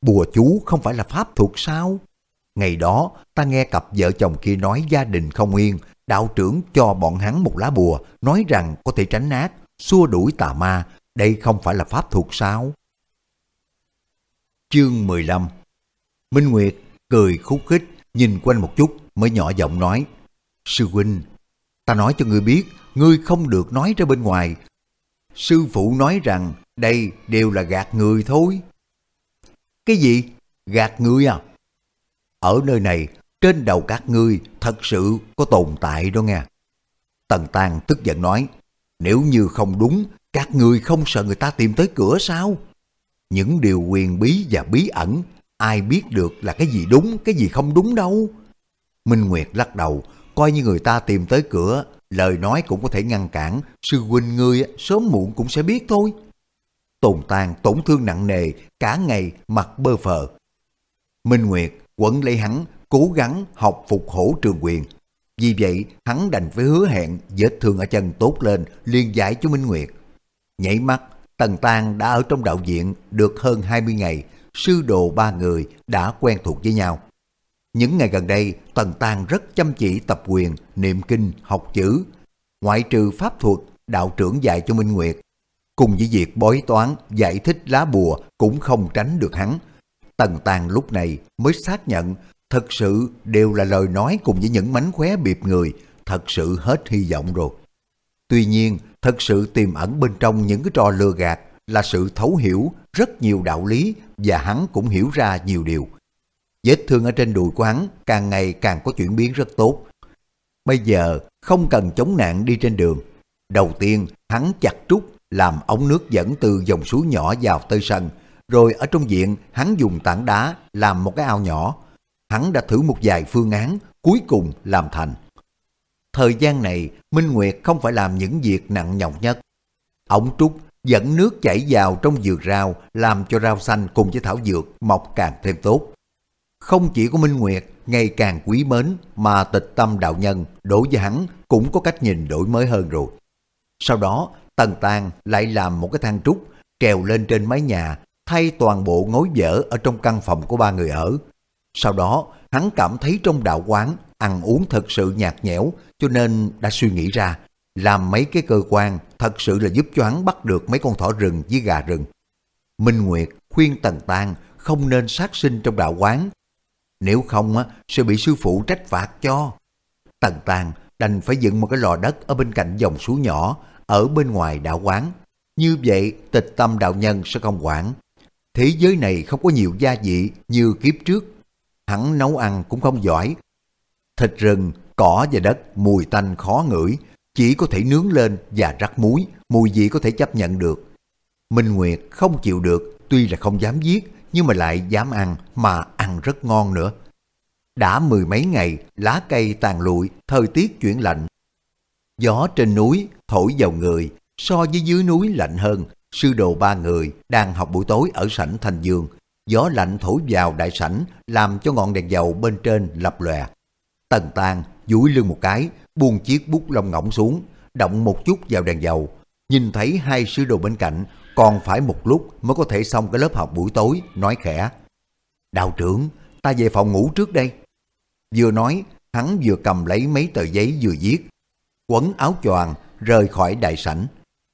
S1: Bùa chú không phải là pháp thuật sao? Ngày đó, ta nghe cặp vợ chồng kia nói gia đình không yên, đạo trưởng cho bọn hắn một lá bùa, nói rằng có thể tránh nát, xua đuổi tà ma. Đây không phải là pháp thuật sao? Chương 15 Minh Nguyệt cười khúc khích, nhìn quanh một chút mới nhỏ giọng nói Sư huynh, ta nói cho ngươi biết, ngươi không được nói ra bên ngoài. Sư phụ nói rằng đây đều là gạt người thôi. Cái gì? Gạt người à? Ở nơi này, trên đầu các ngươi thật sự có tồn tại đó nghe. Tần Tàng tức giận nói, nếu như không đúng, các ngươi không sợ người ta tìm tới cửa sao? Những điều quyền bí và bí ẩn, ai biết được là cái gì đúng, cái gì không đúng đâu. Minh Nguyệt lắc đầu, coi như người ta tìm tới cửa, lời nói cũng có thể ngăn cản, sư huynh ngươi sớm muộn cũng sẽ biết thôi. Tồn tàn tổn thương nặng nề, cả ngày mặt bơ phờ. Minh Nguyệt quấn lấy hắn, cố gắng học phục hổ trường quyền. Vì vậy, hắn đành phải hứa hẹn vết thương ở chân tốt lên, liền giải cho Minh Nguyệt. Nhảy mắt, Tần Tang đã ở trong đạo viện được hơn 20 ngày, sư đồ ba người đã quen thuộc với nhau. Những ngày gần đây, Tần Tang rất chăm chỉ tập quyền, niệm kinh, học chữ. Ngoại trừ pháp thuật, đạo trưởng dạy cho Minh Nguyệt. Cùng với việc bói toán, giải thích lá bùa cũng không tránh được hắn. Tần Tàng lúc này mới xác nhận thật sự đều là lời nói cùng với những mánh khóe bịp người, thật sự hết hy vọng rồi. Tuy nhiên, thật sự tiềm ẩn bên trong những cái trò lừa gạt là sự thấu hiểu rất nhiều đạo lý và hắn cũng hiểu ra nhiều điều. Vết thương ở trên đùi của hắn càng ngày càng có chuyển biến rất tốt. Bây giờ không cần chống nạn đi trên đường. Đầu tiên hắn chặt trúc làm ống nước dẫn từ dòng suối nhỏ vào tới sân. Rồi ở trong viện hắn dùng tảng đá làm một cái ao nhỏ. Hắn đã thử một vài phương án, cuối cùng làm thành. Thời gian này, Minh Nguyệt không phải làm những việc nặng nhọc nhất. ông trúc dẫn nước chảy vào trong vườn rau, làm cho rau xanh cùng với thảo dược mọc càng thêm tốt. Không chỉ có Minh Nguyệt, ngày càng quý mến, mà tịch tâm đạo nhân đối với hắn cũng có cách nhìn đổi mới hơn rồi. Sau đó, Tần Tàng lại làm một cái thang trúc, trèo lên trên mái nhà, thay toàn bộ ngói vỡ ở trong căn phòng của ba người ở. Sau đó hắn cảm thấy trong đạo quán ăn uống thật sự nhạt nhẽo cho nên đã suy nghĩ ra làm mấy cái cơ quan thật sự là giúp cho hắn bắt được mấy con thỏ rừng với gà rừng. Minh Nguyệt khuyên Tần Tàng không nên sát sinh trong đạo quán nếu không á, sẽ bị sư phụ trách phạt cho. Tần Tàng đành phải dựng một cái lò đất ở bên cạnh dòng suối nhỏ, ở bên ngoài đạo quán. Như vậy tịch tâm đạo nhân sẽ không quản. Thế giới này không có nhiều gia vị như kiếp trước. Hắn nấu ăn cũng không giỏi. Thịt rừng, cỏ và đất mùi tanh khó ngửi, chỉ có thể nướng lên và rắc muối, mùi gì có thể chấp nhận được. Minh Nguyệt không chịu được, tuy là không dám giết, nhưng mà lại dám ăn mà ăn rất ngon nữa. Đã mười mấy ngày, lá cây tàn lụi, thời tiết chuyển lạnh. Gió trên núi thổi vào người, so với dưới núi lạnh hơn. Sư đồ ba người đang học buổi tối ở sảnh Thành Dương gió lạnh thổi vào đại sảnh làm cho ngọn đèn dầu bên trên lập lòe. Tần Tàng duỗi lưng một cái, buông chiếc bút lông ngỗng xuống, động một chút vào đèn dầu, nhìn thấy hai sư đồ bên cạnh, còn phải một lúc mới có thể xong cái lớp học buổi tối, nói khẽ. Đạo trưởng, ta về phòng ngủ trước đây. Vừa nói, hắn vừa cầm lấy mấy tờ giấy vừa viết, quấn áo choàng rời khỏi đại sảnh.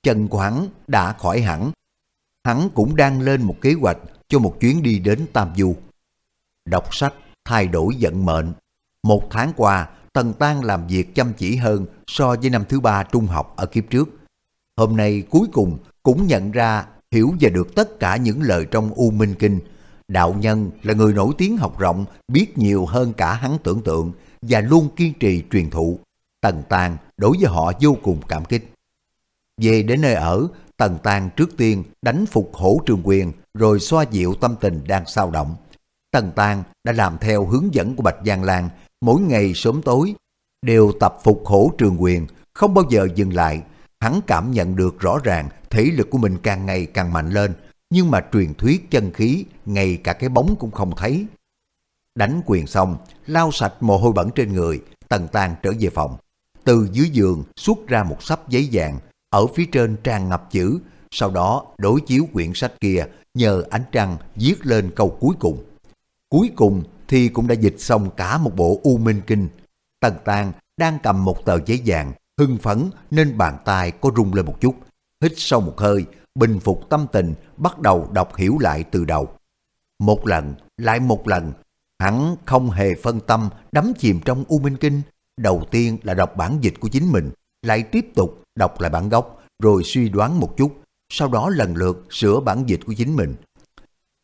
S1: Chân của hắn đã khỏi hẳn. Hắn cũng đang lên một kế hoạch cho một chuyến đi đến Tam Du. Đọc sách, thay đổi vận mệnh. Một tháng qua, Tần Tăng làm việc chăm chỉ hơn so với năm thứ ba trung học ở kiếp trước. Hôm nay cuối cùng cũng nhận ra hiểu và được tất cả những lời trong U Minh Kinh. Đạo nhân là người nổi tiếng học rộng, biết nhiều hơn cả hắn tưởng tượng và luôn kiên trì truyền thụ. Tần Tàng đối với họ vô cùng cảm kích. Về đến nơi ở, Tần Tàng trước tiên đánh phục hổ trường quyền rồi xoa dịu tâm tình đang sao động. Tần Tàng đã làm theo hướng dẫn của Bạch Giang Lan, mỗi ngày sớm tối đều tập phục khổ trường quyền, không bao giờ dừng lại. Hắn cảm nhận được rõ ràng thể lực của mình càng ngày càng mạnh lên, nhưng mà truyền thuyết chân khí ngay cả cái bóng cũng không thấy. Đánh quyền xong, lau sạch mồ hôi bẩn trên người, Tần Tàng trở về phòng. Từ dưới giường xuất ra một sắp giấy vàng, ở phía trên tràn ngập chữ, sau đó đối chiếu quyển sách kia nhờ ánh trăng viết lên câu cuối cùng. Cuối cùng thì cũng đã dịch xong cả một bộ U Minh Kinh. Tần Tàng đang cầm một tờ giấy vàng, hưng phấn nên bàn tay có rung lên một chút. Hít sâu một hơi, bình phục tâm tình, bắt đầu đọc hiểu lại từ đầu. Một lần, lại một lần, hắn không hề phân tâm đắm chìm trong U Minh Kinh. Đầu tiên là đọc bản dịch của chính mình, lại tiếp tục đọc lại bản gốc, rồi suy đoán một chút, sau đó lần lượt sửa bản dịch của chính mình.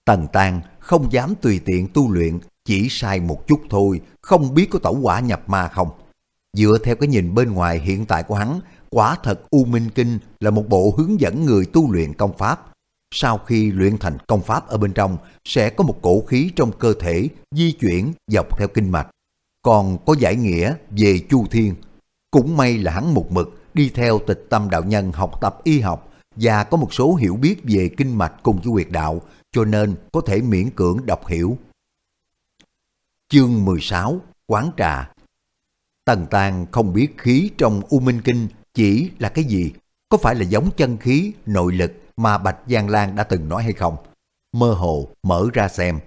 S1: Tần Tàng không dám tùy tiện tu luyện, chỉ sai một chút thôi, không biết có tẩu quả nhập ma không. Dựa theo cái nhìn bên ngoài hiện tại của hắn, quả thật U Minh Kinh là một bộ hướng dẫn người tu luyện công pháp. Sau khi luyện thành công pháp ở bên trong, sẽ có một cổ khí trong cơ thể di chuyển dọc theo kinh mạch. Còn có giải nghĩa về Chu Thiên. Cũng may là hắn một mực đi theo tịch tâm đạo nhân học tập y học và có một số hiểu biết về kinh mạch cùng với huyệt đạo, cho nên có thể miễn cưỡng đọc hiểu. Chương 16 Quán trà Tần Tàng không biết khí trong U Minh Kinh chỉ là cái gì, có phải là giống chân khí, nội lực mà Bạch Giang Lan đã từng nói hay không? Mơ hồ mở ra xem,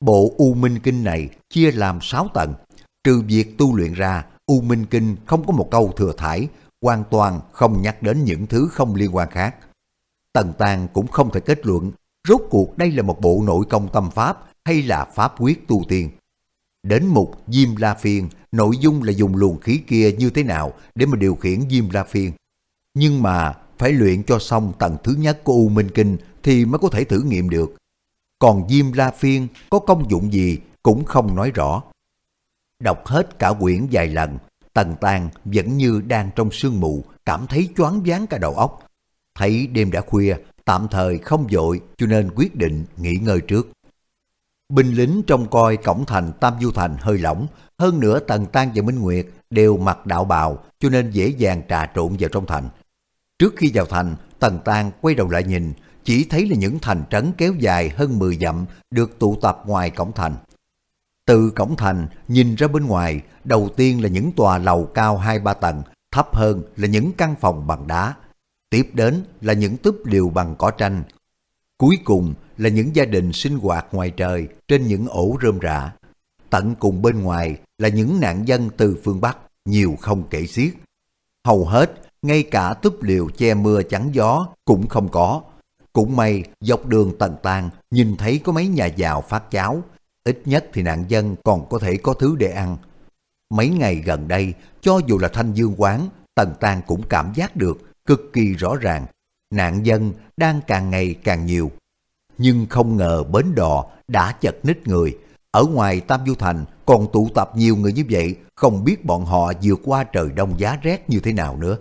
S1: bộ U Minh Kinh này chia làm 6 tầng, trừ việc tu luyện ra, U Minh Kinh không có một câu thừa thải, hoàn toàn không nhắc đến những thứ không liên quan khác. Tần Tàng cũng không thể kết luận rốt cuộc đây là một bộ nội công tâm pháp hay là pháp quyết tu tiên. Đến mục Diêm La Phiên, nội dung là dùng luồng khí kia như thế nào để mà điều khiển Diêm La Phiên. Nhưng mà phải luyện cho xong tầng thứ nhất của U Minh Kinh thì mới có thể thử nghiệm được. Còn Diêm La Phiên có công dụng gì cũng không nói rõ. Đọc hết cả quyển vài lần, Tần Tàng vẫn như đang trong sương mù, cảm thấy choáng váng cả đầu óc. Thấy đêm đã khuya, tạm thời không dội cho nên quyết định nghỉ ngơi trước. Binh lính trông coi cổng thành Tam Du Thành hơi lỏng, hơn nữa Tần Tăng và Minh Nguyệt đều mặc đạo bào cho nên dễ dàng trà trộn vào trong thành. Trước khi vào thành, Tần Tăng quay đầu lại nhìn, chỉ thấy là những thành trấn kéo dài hơn 10 dặm được tụ tập ngoài cổng thành. Từ cổng thành, nhìn ra bên ngoài, đầu tiên là những tòa lầu cao 2-3 tầng, thấp hơn là những căn phòng bằng đá. Tiếp đến là những túp liều bằng cỏ tranh. Cuối cùng là những gia đình sinh hoạt ngoài trời trên những ổ rơm rạ. Tận cùng bên ngoài là những nạn dân từ phương Bắc, nhiều không kể xiết. Hầu hết, ngay cả túp liều che mưa chắn gió cũng không có. Cũng may, dọc đường tần tàn nhìn thấy có mấy nhà giàu phát cháo. Ít nhất thì nạn dân còn có thể có thứ để ăn. Mấy ngày gần đây, cho dù là thanh dương quán, tần tàn cũng cảm giác được cực kỳ rõ ràng. Nạn dân đang càng ngày càng nhiều nhưng không ngờ bến đò đã chật ních người. Ở ngoài Tam Du Thành còn tụ tập nhiều người như vậy, không biết bọn họ vượt qua trời đông giá rét như thế nào nữa.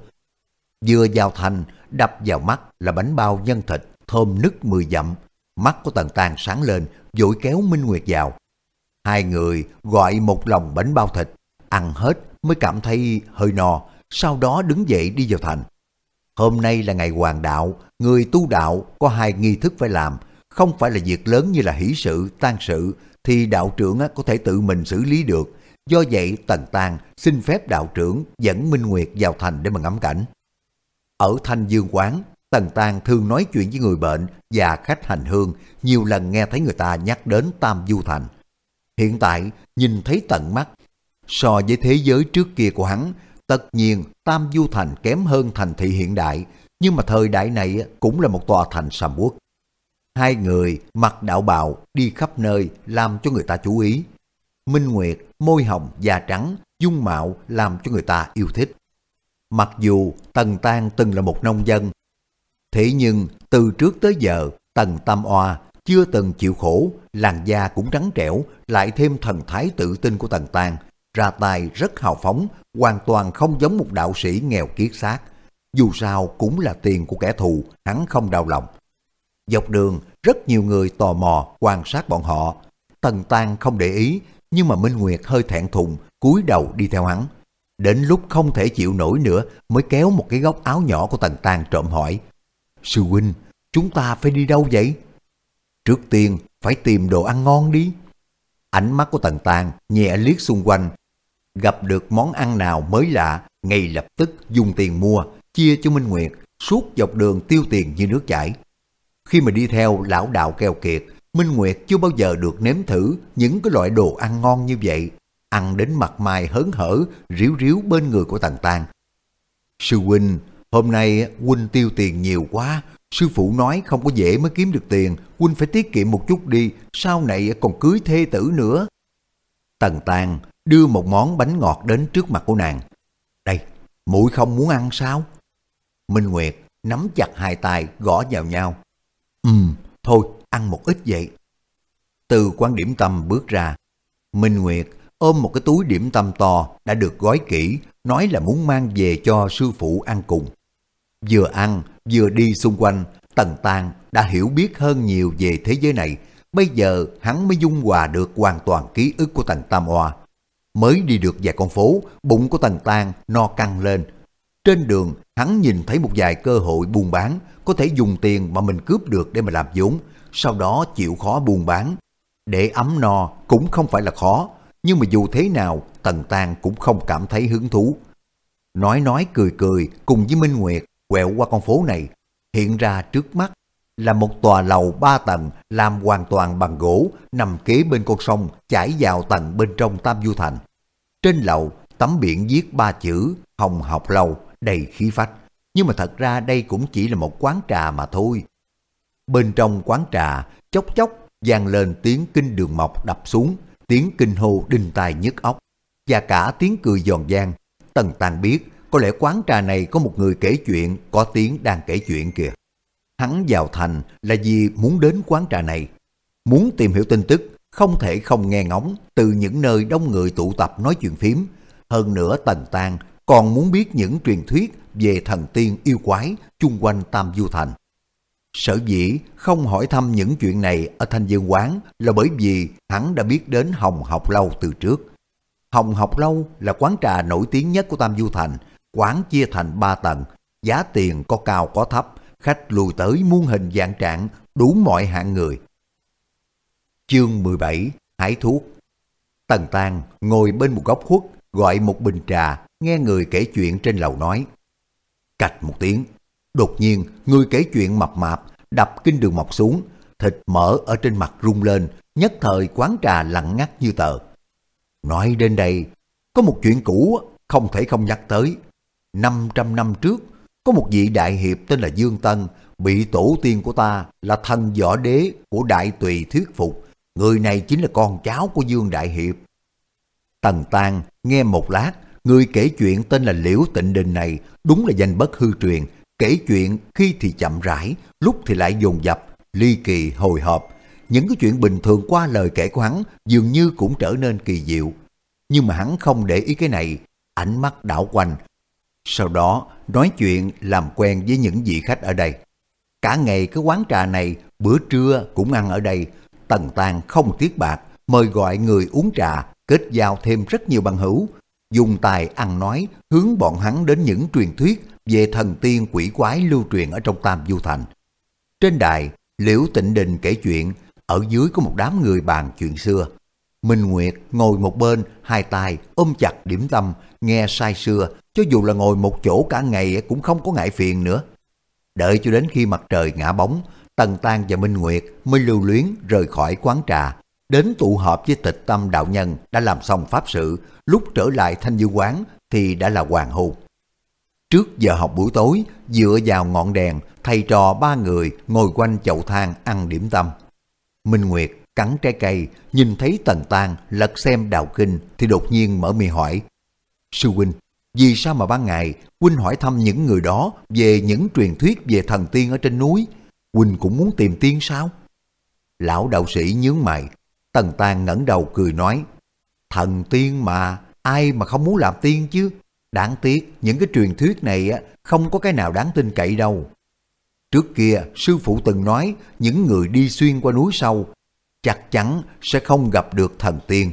S1: Vừa vào thành, đập vào mắt là bánh bao nhân thịt, thơm nức mười dặm. Mắt của Tần tàng sáng lên, vội kéo Minh Nguyệt vào. Hai người gọi một lòng bánh bao thịt, ăn hết mới cảm thấy hơi no, sau đó đứng dậy đi vào thành. Hôm nay là ngày hoàng đạo, người tu đạo có hai nghi thức phải làm, không phải là việc lớn như là hỷ sự, tang sự, thì đạo trưởng có thể tự mình xử lý được. Do vậy Tần tàng xin phép đạo trưởng dẫn Minh Nguyệt vào thành để mà ngắm cảnh. Ở Thanh Dương Quán, Tần tàng thường nói chuyện với người bệnh và khách hành hương, nhiều lần nghe thấy người ta nhắc đến Tam Du Thành. Hiện tại, nhìn thấy tận mắt, so với thế giới trước kia của hắn, tất nhiên Tam Du Thành kém hơn thành thị hiện đại, nhưng mà thời đại này cũng là một tòa thành sầm uất. Hai người mặc đạo bào đi khắp nơi làm cho người ta chú ý. Minh Nguyệt, môi hồng, da trắng, dung mạo làm cho người ta yêu thích. Mặc dù Tần Tan từng là một nông dân, thế nhưng từ trước tới giờ Tần Tam Oa chưa từng chịu khổ, làn da cũng trắng trẻo, lại thêm thần thái tự tin của Tần Tan, ra tay rất hào phóng, hoàn toàn không giống một đạo sĩ nghèo kiết xác. Dù sao cũng là tiền của kẻ thù, hắn không đau lòng. Dọc đường, rất nhiều người tò mò quan sát bọn họ. Tần Tăng không để ý, nhưng mà Minh Nguyệt hơi thẹn thùng, cúi đầu đi theo hắn. Đến lúc không thể chịu nổi nữa mới kéo một cái góc áo nhỏ của Tần Tăng trộm hỏi. Sư huynh, chúng ta phải đi đâu vậy? Trước tiên, phải tìm đồ ăn ngon đi. Ánh mắt của Tần Tàng nhẹ liếc xung quanh. Gặp được món ăn nào mới lạ, ngay lập tức dùng tiền mua, chia cho Minh Nguyệt, suốt dọc đường tiêu tiền như nước chảy. Khi mà đi theo lão đạo keo kiệt, Minh Nguyệt chưa bao giờ được nếm thử những cái loại đồ ăn ngon như vậy. Ăn đến mặt mày hớn hở, ríu ríu bên người của Tần Tàng. Sư huynh, hôm nay huynh tiêu tiền nhiều quá, sư phụ nói không có dễ mới kiếm được tiền, huynh phải tiết kiệm một chút đi, sau này còn cưới thê tử nữa. Tần Tàng đưa một món bánh ngọt đến trước mặt của nàng. Đây, muội không muốn ăn sao? Minh Nguyệt nắm chặt hai tay gõ vào nhau. Ừm, thôi, ăn một ít vậy. Từ quan điểm tâm bước ra, Minh Nguyệt ôm một cái túi điểm tâm to đã được gói kỹ, nói là muốn mang về cho sư phụ ăn cùng. Vừa ăn, vừa đi xung quanh, Tần Tàng đã hiểu biết hơn nhiều về thế giới này. Bây giờ hắn mới dung hòa được hoàn toàn ký ức của Tần Tam Hoa. Mới đi được vài con phố, bụng của Tần Tan no căng lên. Trên đường, hắn nhìn thấy một vài cơ hội buôn bán, có thể dùng tiền mà mình cướp được để mà làm vốn, sau đó chịu khó buôn bán. Để ấm no cũng không phải là khó, nhưng mà dù thế nào, Tần Tan cũng không cảm thấy hứng thú. Nói nói cười cười cùng với Minh Nguyệt quẹo qua con phố này, hiện ra trước mắt là một tòa lầu ba tầng làm hoàn toàn bằng gỗ nằm kế bên con sông chảy vào tầng bên trong Tam Du Thành. Trên lầu tấm biển viết ba chữ Hồng Học Lầu đầy khí phách, nhưng mà thật ra đây cũng chỉ là một quán trà mà thôi. Bên trong quán trà, chốc chốc vang lên tiếng kinh đường mọc đập xuống, tiếng kinh hô đinh tai nhức óc, và cả tiếng cười giòn giang. Tần Tàng biết, có lẽ quán trà này có một người kể chuyện, có tiếng đang kể chuyện kìa. Hắn vào thành là vì muốn đến quán trà này. Muốn tìm hiểu tin tức, không thể không nghe ngóng từ những nơi đông người tụ tập nói chuyện phím. Hơn nữa Tần Tàng còn muốn biết những truyền thuyết về thần tiên yêu quái chung quanh Tam Du Thành. Sở dĩ không hỏi thăm những chuyện này ở Thanh Dương Quán là bởi vì hắn đã biết đến Hồng Học Lâu từ trước. Hồng Học Lâu là quán trà nổi tiếng nhất của Tam Du Thành, quán chia thành ba tầng, giá tiền có cao có thấp, khách lùi tới muôn hình dạng trạng, đủ mọi hạng người. Chương 17 Hải thuốc Tần tàng ngồi bên một góc khuất, gọi một bình trà, nghe người kể chuyện trên lầu nói. Cạch một tiếng, đột nhiên người kể chuyện mập mạp, đập kinh đường mọc xuống, thịt mỡ ở trên mặt rung lên, nhất thời quán trà lặng ngắt như tờ. Nói đến đây, có một chuyện cũ không thể không nhắc tới. 500 năm trước, có một vị đại hiệp tên là Dương Tân, bị tổ tiên của ta là thần võ đế của đại tùy thuyết phục. Người này chính là con cháu của Dương Đại Hiệp. Tần Tang nghe một lát, người kể chuyện tên là Liễu Tịnh Đình này đúng là danh bất hư truyền, kể chuyện khi thì chậm rãi, lúc thì lại dồn dập, ly kỳ hồi hộp. Những cái chuyện bình thường qua lời kể của hắn dường như cũng trở nên kỳ diệu. Nhưng mà hắn không để ý cái này, ánh mắt đảo quanh. Sau đó nói chuyện làm quen với những vị khách ở đây. Cả ngày cái quán trà này bữa trưa cũng ăn ở đây. Tần Tàng không tiếc bạc, mời gọi người uống trà, kết giao thêm rất nhiều bằng hữu. Dùng tài ăn nói, hướng bọn hắn đến những truyền thuyết về thần tiên quỷ quái lưu truyền ở trong Tam Du Thành. Trên đài, Liễu Tịnh Đình kể chuyện, ở dưới có một đám người bàn chuyện xưa. Minh Nguyệt ngồi một bên, hai tay ôm chặt điểm tâm, nghe sai xưa, cho dù là ngồi một chỗ cả ngày cũng không có ngại phiền nữa. Đợi cho đến khi mặt trời ngã bóng, Tần Tan và Minh Nguyệt mới lưu luyến rời khỏi quán trà, đến tụ họp với tịch tâm đạo nhân đã làm xong pháp sự, lúc trở lại thanh dư quán thì đã là hoàng hôn. Trước giờ học buổi tối, dựa vào ngọn đèn, thầy trò ba người ngồi quanh chậu than ăn điểm tâm. Minh Nguyệt cắn trái cây, nhìn thấy Tần Tan lật xem đạo kinh thì đột nhiên mở miệng hỏi. Sư huynh, vì sao mà ban ngày huynh hỏi thăm những người đó về những truyền thuyết về thần tiên ở trên núi? huynh cũng muốn tìm tiên sao? Lão đạo sĩ nhướng mày, Tần tàng ngẩng đầu cười nói, thần tiên mà, ai mà không muốn làm tiên chứ? Đáng tiếc, những cái truyền thuyết này không có cái nào đáng tin cậy đâu. Trước kia, sư phụ từng nói những người đi xuyên qua núi sâu chắc chắn sẽ không gặp được thần tiên.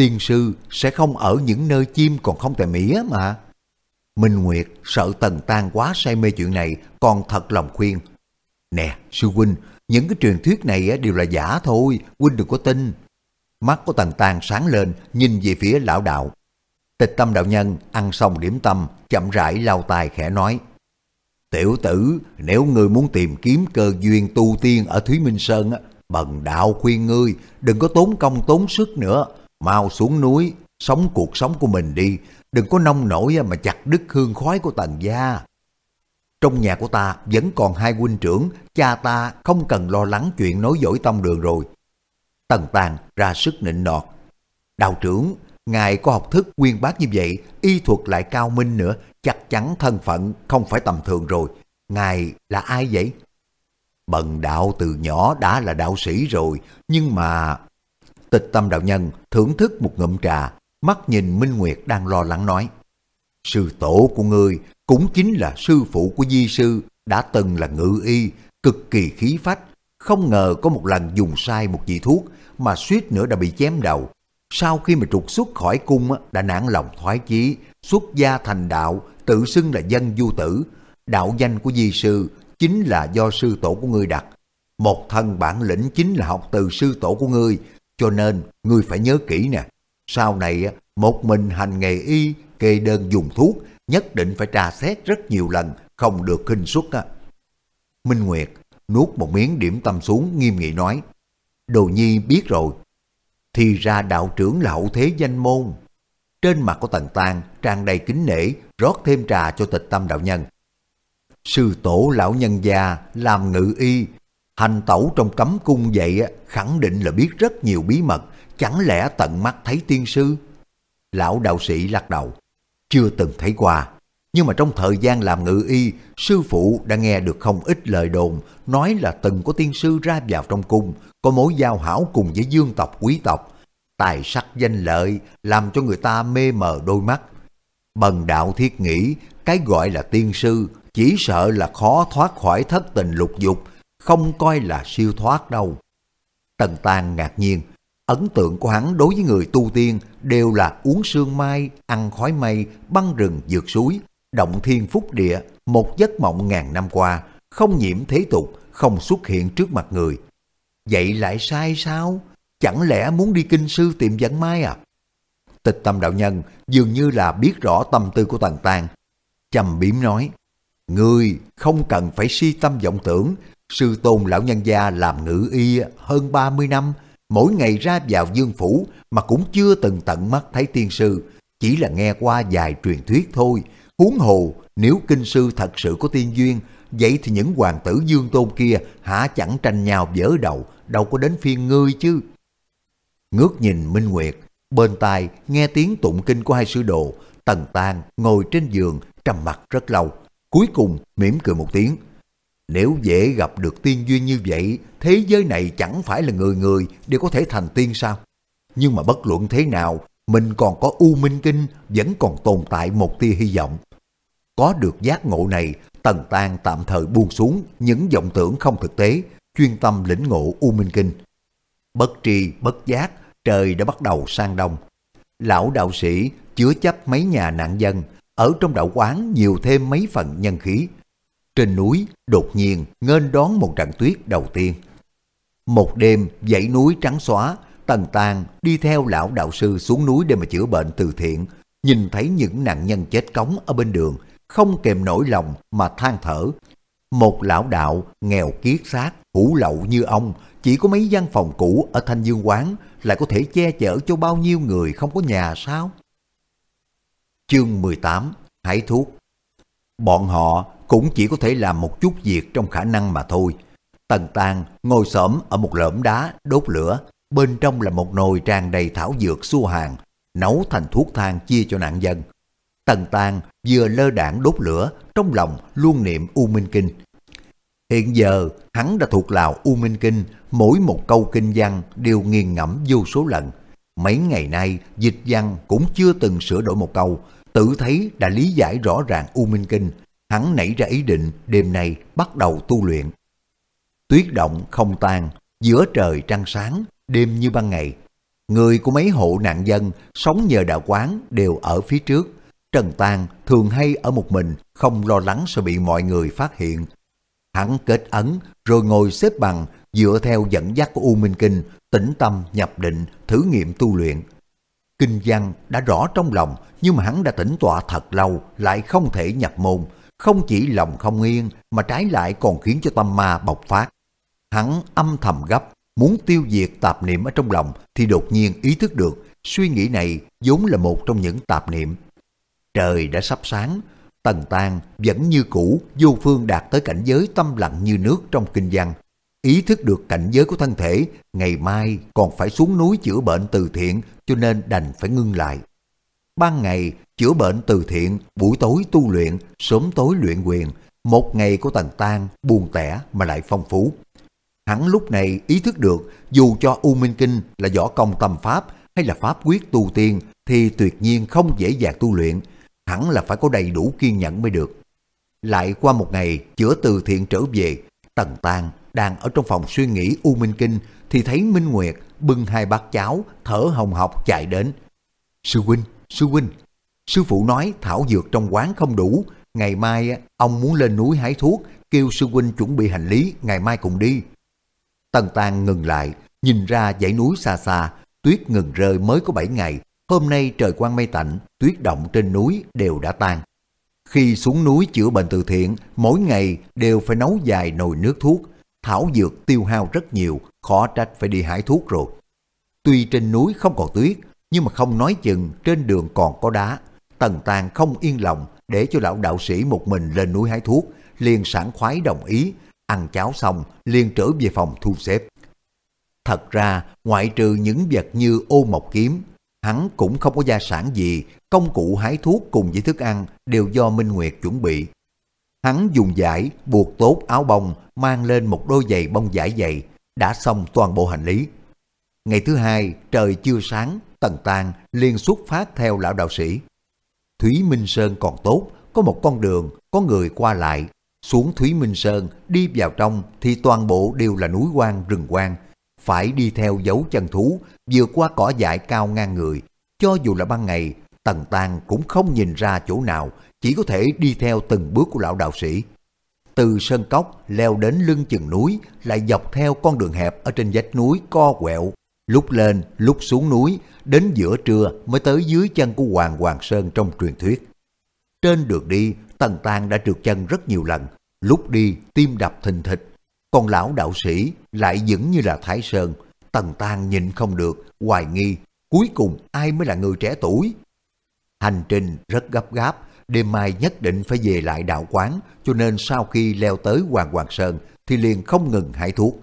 S1: Tiên sư sẽ không ở những nơi chim còn không thể mía mà. Minh Nguyệt sợ Tần Tan quá say mê chuyện này, còn thật lòng khuyên. Nè, sư huynh, những cái truyền thuyết này đều là giả thôi, huynh đừng có tin. Mắt của Tần Tan sáng lên, nhìn về phía lão đạo. Tịch tâm đạo nhân ăn xong điểm tâm, chậm rãi lau tài khẽ nói. Tiểu tử, nếu ngươi muốn tìm kiếm cơ duyên tu tiên ở Thúy Minh Sơn, bần đạo khuyên ngươi đừng có tốn công tốn sức nữa, mau xuống núi, sống cuộc sống của mình đi, đừng có nông nổi mà chặt đứt hương khói của tần gia. Trong nhà của ta vẫn còn hai huynh trưởng, cha ta không cần lo lắng chuyện nói dỗi tông đường rồi. Tần Tàng ra sức nịnh nọt. Đạo trưởng, ngài có học thức quyên bác như vậy, y thuật lại cao minh nữa, chắc chắn thân phận không phải tầm thường rồi. Ngài là ai vậy? Bần đạo từ nhỏ đã là đạo sĩ rồi, nhưng mà... Tịch tâm đạo nhân thưởng thức một ngụm trà, mắt nhìn Minh Nguyệt đang lo lắng nói. Sư tổ của ngươi cũng chính là sư phụ của di sư, đã từng là ngự y, cực kỳ khí phách. Không ngờ có một lần dùng sai một vị thuốc mà suýt nữa đã bị chém đầu. Sau khi mà trục xuất khỏi cung đã nản lòng thoái chí, xuất gia thành đạo, tự xưng là dân du tử. Đạo danh của di sư chính là do sư tổ của ngươi đặt. Một thân bản lĩnh chính là học từ sư tổ của ngươi, cho nên ngươi phải nhớ kỹ nè. Sau này một mình hành nghề y, kê đơn dùng thuốc, nhất định phải tra xét rất nhiều lần, không được khinh suất. Á. Minh Nguyệt nuốt một miếng điểm tâm xuống nghiêm nghị nói, Đồ Nhi biết rồi, thì ra đạo trưởng là hậu thế danh môn. Trên mặt của Tần tan tràn đầy kính nể, rót thêm trà cho tịch tâm đạo nhân. Sư tổ lão nhân già làm ngự y, hành tẩu trong cấm cung vậy khẳng định là biết rất nhiều bí mật, chẳng lẽ tận mắt thấy tiên sư? Lão đạo sĩ lắc đầu, chưa từng thấy qua. Nhưng mà trong thời gian làm ngự y, sư phụ đã nghe được không ít lời đồn nói là từng có tiên sư ra vào trong cung, có mối giao hảo cùng với dương tộc quý tộc. Tài sắc danh lợi làm cho người ta mê mờ đôi mắt. Bần đạo thiết nghĩ cái gọi là tiên sư chỉ sợ là khó thoát khỏi thất tình lục dục, không coi là siêu thoát đâu. Tần Tàng ngạc nhiên, ấn tượng của hắn đối với người tu tiên đều là uống sương mai, ăn khói mây, băng rừng dược suối, động thiên phúc địa, một giấc mộng ngàn năm qua, không nhiễm thế tục, không xuất hiện trước mặt người. Vậy lại sai sao? Chẳng lẽ muốn đi kinh sư tìm dẫn mai à? Tịch tâm đạo nhân dường như là biết rõ tâm tư của Tần Tàng, Trầm biếm nói, Ngươi không cần phải si tâm vọng tưởng, sư tôn lão nhân gia làm ngữ y hơn 30 năm, mỗi ngày ra vào dương phủ mà cũng chưa từng tận mắt thấy tiên sư, chỉ là nghe qua vài truyền thuyết thôi. Huống hồ, nếu kinh sư thật sự có tiên duyên, vậy thì những hoàng tử dương tôn kia hả chẳng tranh nhau vỡ đầu, đâu có đến phiên ngươi chứ. Ngước nhìn Minh Nguyệt, bên tai nghe tiếng tụng kinh của hai sư đồ, Tần tàng ngồi trên giường trầm mặt rất lâu, cuối cùng mỉm cười một tiếng. Nếu dễ gặp được tiên duyên như vậy, thế giới này chẳng phải là người người đều có thể thành tiên sao? Nhưng mà bất luận thế nào, mình còn có U Minh Kinh vẫn còn tồn tại một tia hy vọng. Có được giác ngộ này, Tần tàng tạm thời buông xuống những vọng tưởng không thực tế, chuyên tâm lĩnh ngộ U Minh Kinh. Bất tri, bất giác, trời đã bắt đầu sang đông. Lão đạo sĩ chứa chấp mấy nhà nạn dân, ở trong đạo quán nhiều thêm mấy phần nhân khí trên núi đột nhiên nghênh đón một trận tuyết đầu tiên. Một đêm dãy núi trắng xóa, Tần Tàn đi theo lão đạo sư xuống núi để mà chữa bệnh từ thiện, nhìn thấy những nạn nhân chết cống ở bên đường, không kèm nổi lòng mà than thở. Một lão đạo nghèo kiết xác, hủ lậu như ông, chỉ có mấy gian phòng cũ ở Thanh Dương Quán lại có thể che chở cho bao nhiêu người không có nhà sao? Chương 18 hải thuốc Bọn họ cũng chỉ có thể làm một chút việc trong khả năng mà thôi. Tần Tàng ngồi xổm ở một lõm đá đốt lửa, bên trong là một nồi tràn đầy thảo dược xua hàng, nấu thành thuốc thang chia cho nạn dân. Tần Tàng vừa lơ đảng đốt lửa, trong lòng luôn niệm U Minh Kinh. Hiện giờ, hắn đã thuộc lào U Minh Kinh, mỗi một câu kinh văn đều nghiền ngẫm vô số lần. Mấy ngày nay, dịch văn cũng chưa từng sửa đổi một câu, tự thấy đã lý giải rõ ràng U Minh Kinh, hắn nảy ra ý định đêm nay bắt đầu tu luyện. Tuyết động không tan, giữa trời trăng sáng, đêm như ban ngày. Người của mấy hộ nạn dân sống nhờ đạo quán đều ở phía trước. Trần tàng thường hay ở một mình, không lo lắng sẽ bị mọi người phát hiện. Hắn kết ấn rồi ngồi xếp bằng dựa theo dẫn dắt của U Minh Kinh, tĩnh tâm nhập định, thử nghiệm tu luyện. Kinh văn đã rõ trong lòng, nhưng mà hắn đã tĩnh tọa thật lâu, lại không thể nhập môn, không chỉ lòng không yên, mà trái lại còn khiến cho tâm ma bộc phát. Hắn âm thầm gấp, muốn tiêu diệt tạp niệm ở trong lòng, thì đột nhiên ý thức được, suy nghĩ này vốn là một trong những tạp niệm. Trời đã sắp sáng, Tần Tan vẫn như cũ, vô phương đạt tới cảnh giới tâm lặng như nước trong kinh văn, Ý thức được cảnh giới của thân thể, ngày mai còn phải xuống núi chữa bệnh từ thiện cho nên đành phải ngưng lại. Ban ngày chữa bệnh từ thiện, buổi tối tu luyện, sớm tối luyện quyền, một ngày của Tần Tan buồn tẻ mà lại phong phú. Hắn lúc này ý thức được dù cho U Minh Kinh là võ công tâm pháp hay là pháp quyết tu tiên thì tuyệt nhiên không dễ dàng tu luyện, hẳn là phải có đầy đủ kiên nhẫn mới được. Lại qua một ngày chữa từ thiện trở về, Tần Tan đang ở trong phòng suy nghĩ U Minh Kinh thì thấy Minh Nguyệt bưng hai bát cháo thở hồng hộc chạy đến. Sư huynh, sư huynh, sư phụ nói thảo dược trong quán không đủ, ngày mai ông muốn lên núi hái thuốc, kêu sư huynh chuẩn bị hành lý, ngày mai cùng đi. Tần Tàng ngừng lại, nhìn ra dãy núi xa xa, tuyết ngừng rơi mới có 7 ngày, hôm nay trời quang mây tạnh, tuyết động trên núi đều đã tan. Khi xuống núi chữa bệnh từ thiện, mỗi ngày đều phải nấu dài nồi nước thuốc, thảo dược tiêu hao rất nhiều, khó trách phải đi hái thuốc rồi. Tuy trên núi không còn tuyết, nhưng mà không nói chừng trên đường còn có đá. Tần tàng không yên lòng để cho lão đạo sĩ một mình lên núi hái thuốc, liền sảng khoái đồng ý, ăn cháo xong liền trở về phòng thu xếp. Thật ra, ngoại trừ những vật như ô mộc kiếm, hắn cũng không có gia sản gì, công cụ hái thuốc cùng với thức ăn đều do Minh Nguyệt chuẩn bị. Hắn dùng giải buộc tốt áo bông, mang lên một đôi giày bông giải dày, đã xong toàn bộ hành lý. Ngày thứ hai, trời chưa sáng, Tần Tàn liền xuất phát theo lão đạo sĩ. Thúy Minh Sơn còn tốt, có một con đường, có người qua lại. Xuống Thúy Minh Sơn, đi vào trong thì toàn bộ đều là núi quan rừng quan. Phải đi theo dấu chân thú, vượt qua cỏ dại cao ngang người. Cho dù là ban ngày, Tần Tàn cũng không nhìn ra chỗ nào, chỉ có thể đi theo từng bước của lão đạo sĩ. Từ sơn cốc leo đến lưng chừng núi, lại dọc theo con đường hẹp ở trên vách núi co quẹo, lúc lên lúc xuống núi, đến giữa trưa mới tới dưới chân của Hoàng Hoàng Sơn trong truyền thuyết. Trên đường đi, Tần Tàn đã trượt chân rất nhiều lần, lúc đi tim đập thình thịch, còn lão đạo sĩ lại vững như là Thái Sơn. Tần Tàn nhìn không được, hoài nghi, cuối cùng ai mới là người trẻ tuổi. Hành trình rất gấp gáp, đêm mai nhất định phải về lại đạo quán, cho nên sau khi leo tới Hoàng Hoàng Sơn thì liền không ngừng hãy thuốc.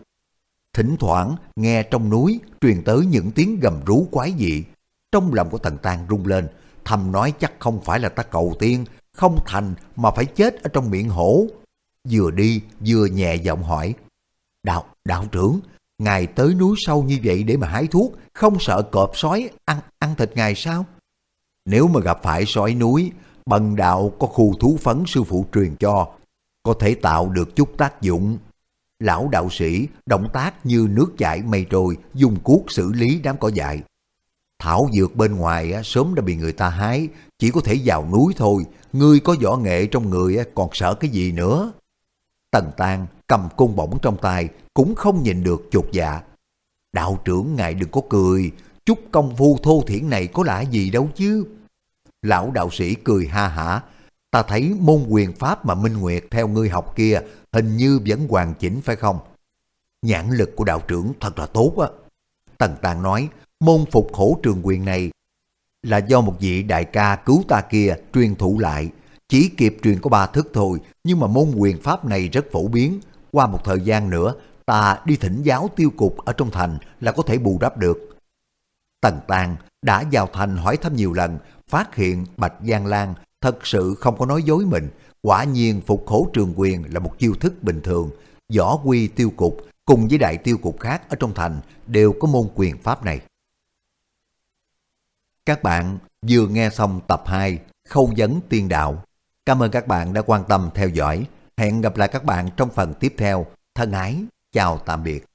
S1: Thỉnh thoảng nghe trong núi truyền tới những tiếng gầm rú quái dị. Trong lòng của Tần Tàng rung lên, thầm nói chắc không phải là ta cầu tiên, không thành mà phải chết ở trong miệng hổ. Vừa đi vừa nhẹ giọng hỏi, Đạo, đạo trưởng, ngài tới núi sâu như vậy để mà hái thuốc, không sợ cọp sói ăn ăn thịt ngài sao? Nếu mà gặp phải sói núi, bần đạo có khu thú phấn sư phụ truyền cho, có thể tạo được chút tác dụng. Lão đạo sĩ động tác như nước chảy mây trôi, dùng cuốc xử lý đám cỏ dại. Thảo dược bên ngoài sớm đã bị người ta hái, chỉ có thể vào núi thôi, ngươi có võ nghệ trong người còn sợ cái gì nữa. Tần tàng cầm côn bổng trong tay cũng không nhìn được chột dạ. Đạo trưởng ngài đừng có cười, chút công phu thô thiển này có lạ gì đâu chứ. Lão đạo sĩ cười ha hả, ta thấy môn quyền pháp mà Minh Nguyệt theo ngươi học kia hình như vẫn hoàn chỉnh phải không? Nhãn lực của đạo trưởng thật là tốt á. Tần Tàng nói, môn phục khổ trường quyền này là do một vị đại ca cứu ta kia truyền thụ lại. Chỉ kịp truyền có ba thức thôi, nhưng mà môn quyền pháp này rất phổ biến. Qua một thời gian nữa, ta đi thỉnh giáo tiêu cục ở trong thành là có thể bù đắp được. Tần Tàng đã vào thành hỏi thăm nhiều lần, phát hiện Bạch Giang Lan thật sự không có nói dối mình. Quả nhiên phục hổ trường quyền là một chiêu thức bình thường. Võ quy tiêu cục cùng với đại tiêu cục khác ở trong thành đều có môn quyền pháp này. Các bạn vừa nghe xong tập 2 Khâu vấn tiên đạo. Cảm ơn các bạn đã quan tâm theo dõi. Hẹn gặp lại các bạn trong phần tiếp theo. Thân ái, chào tạm biệt.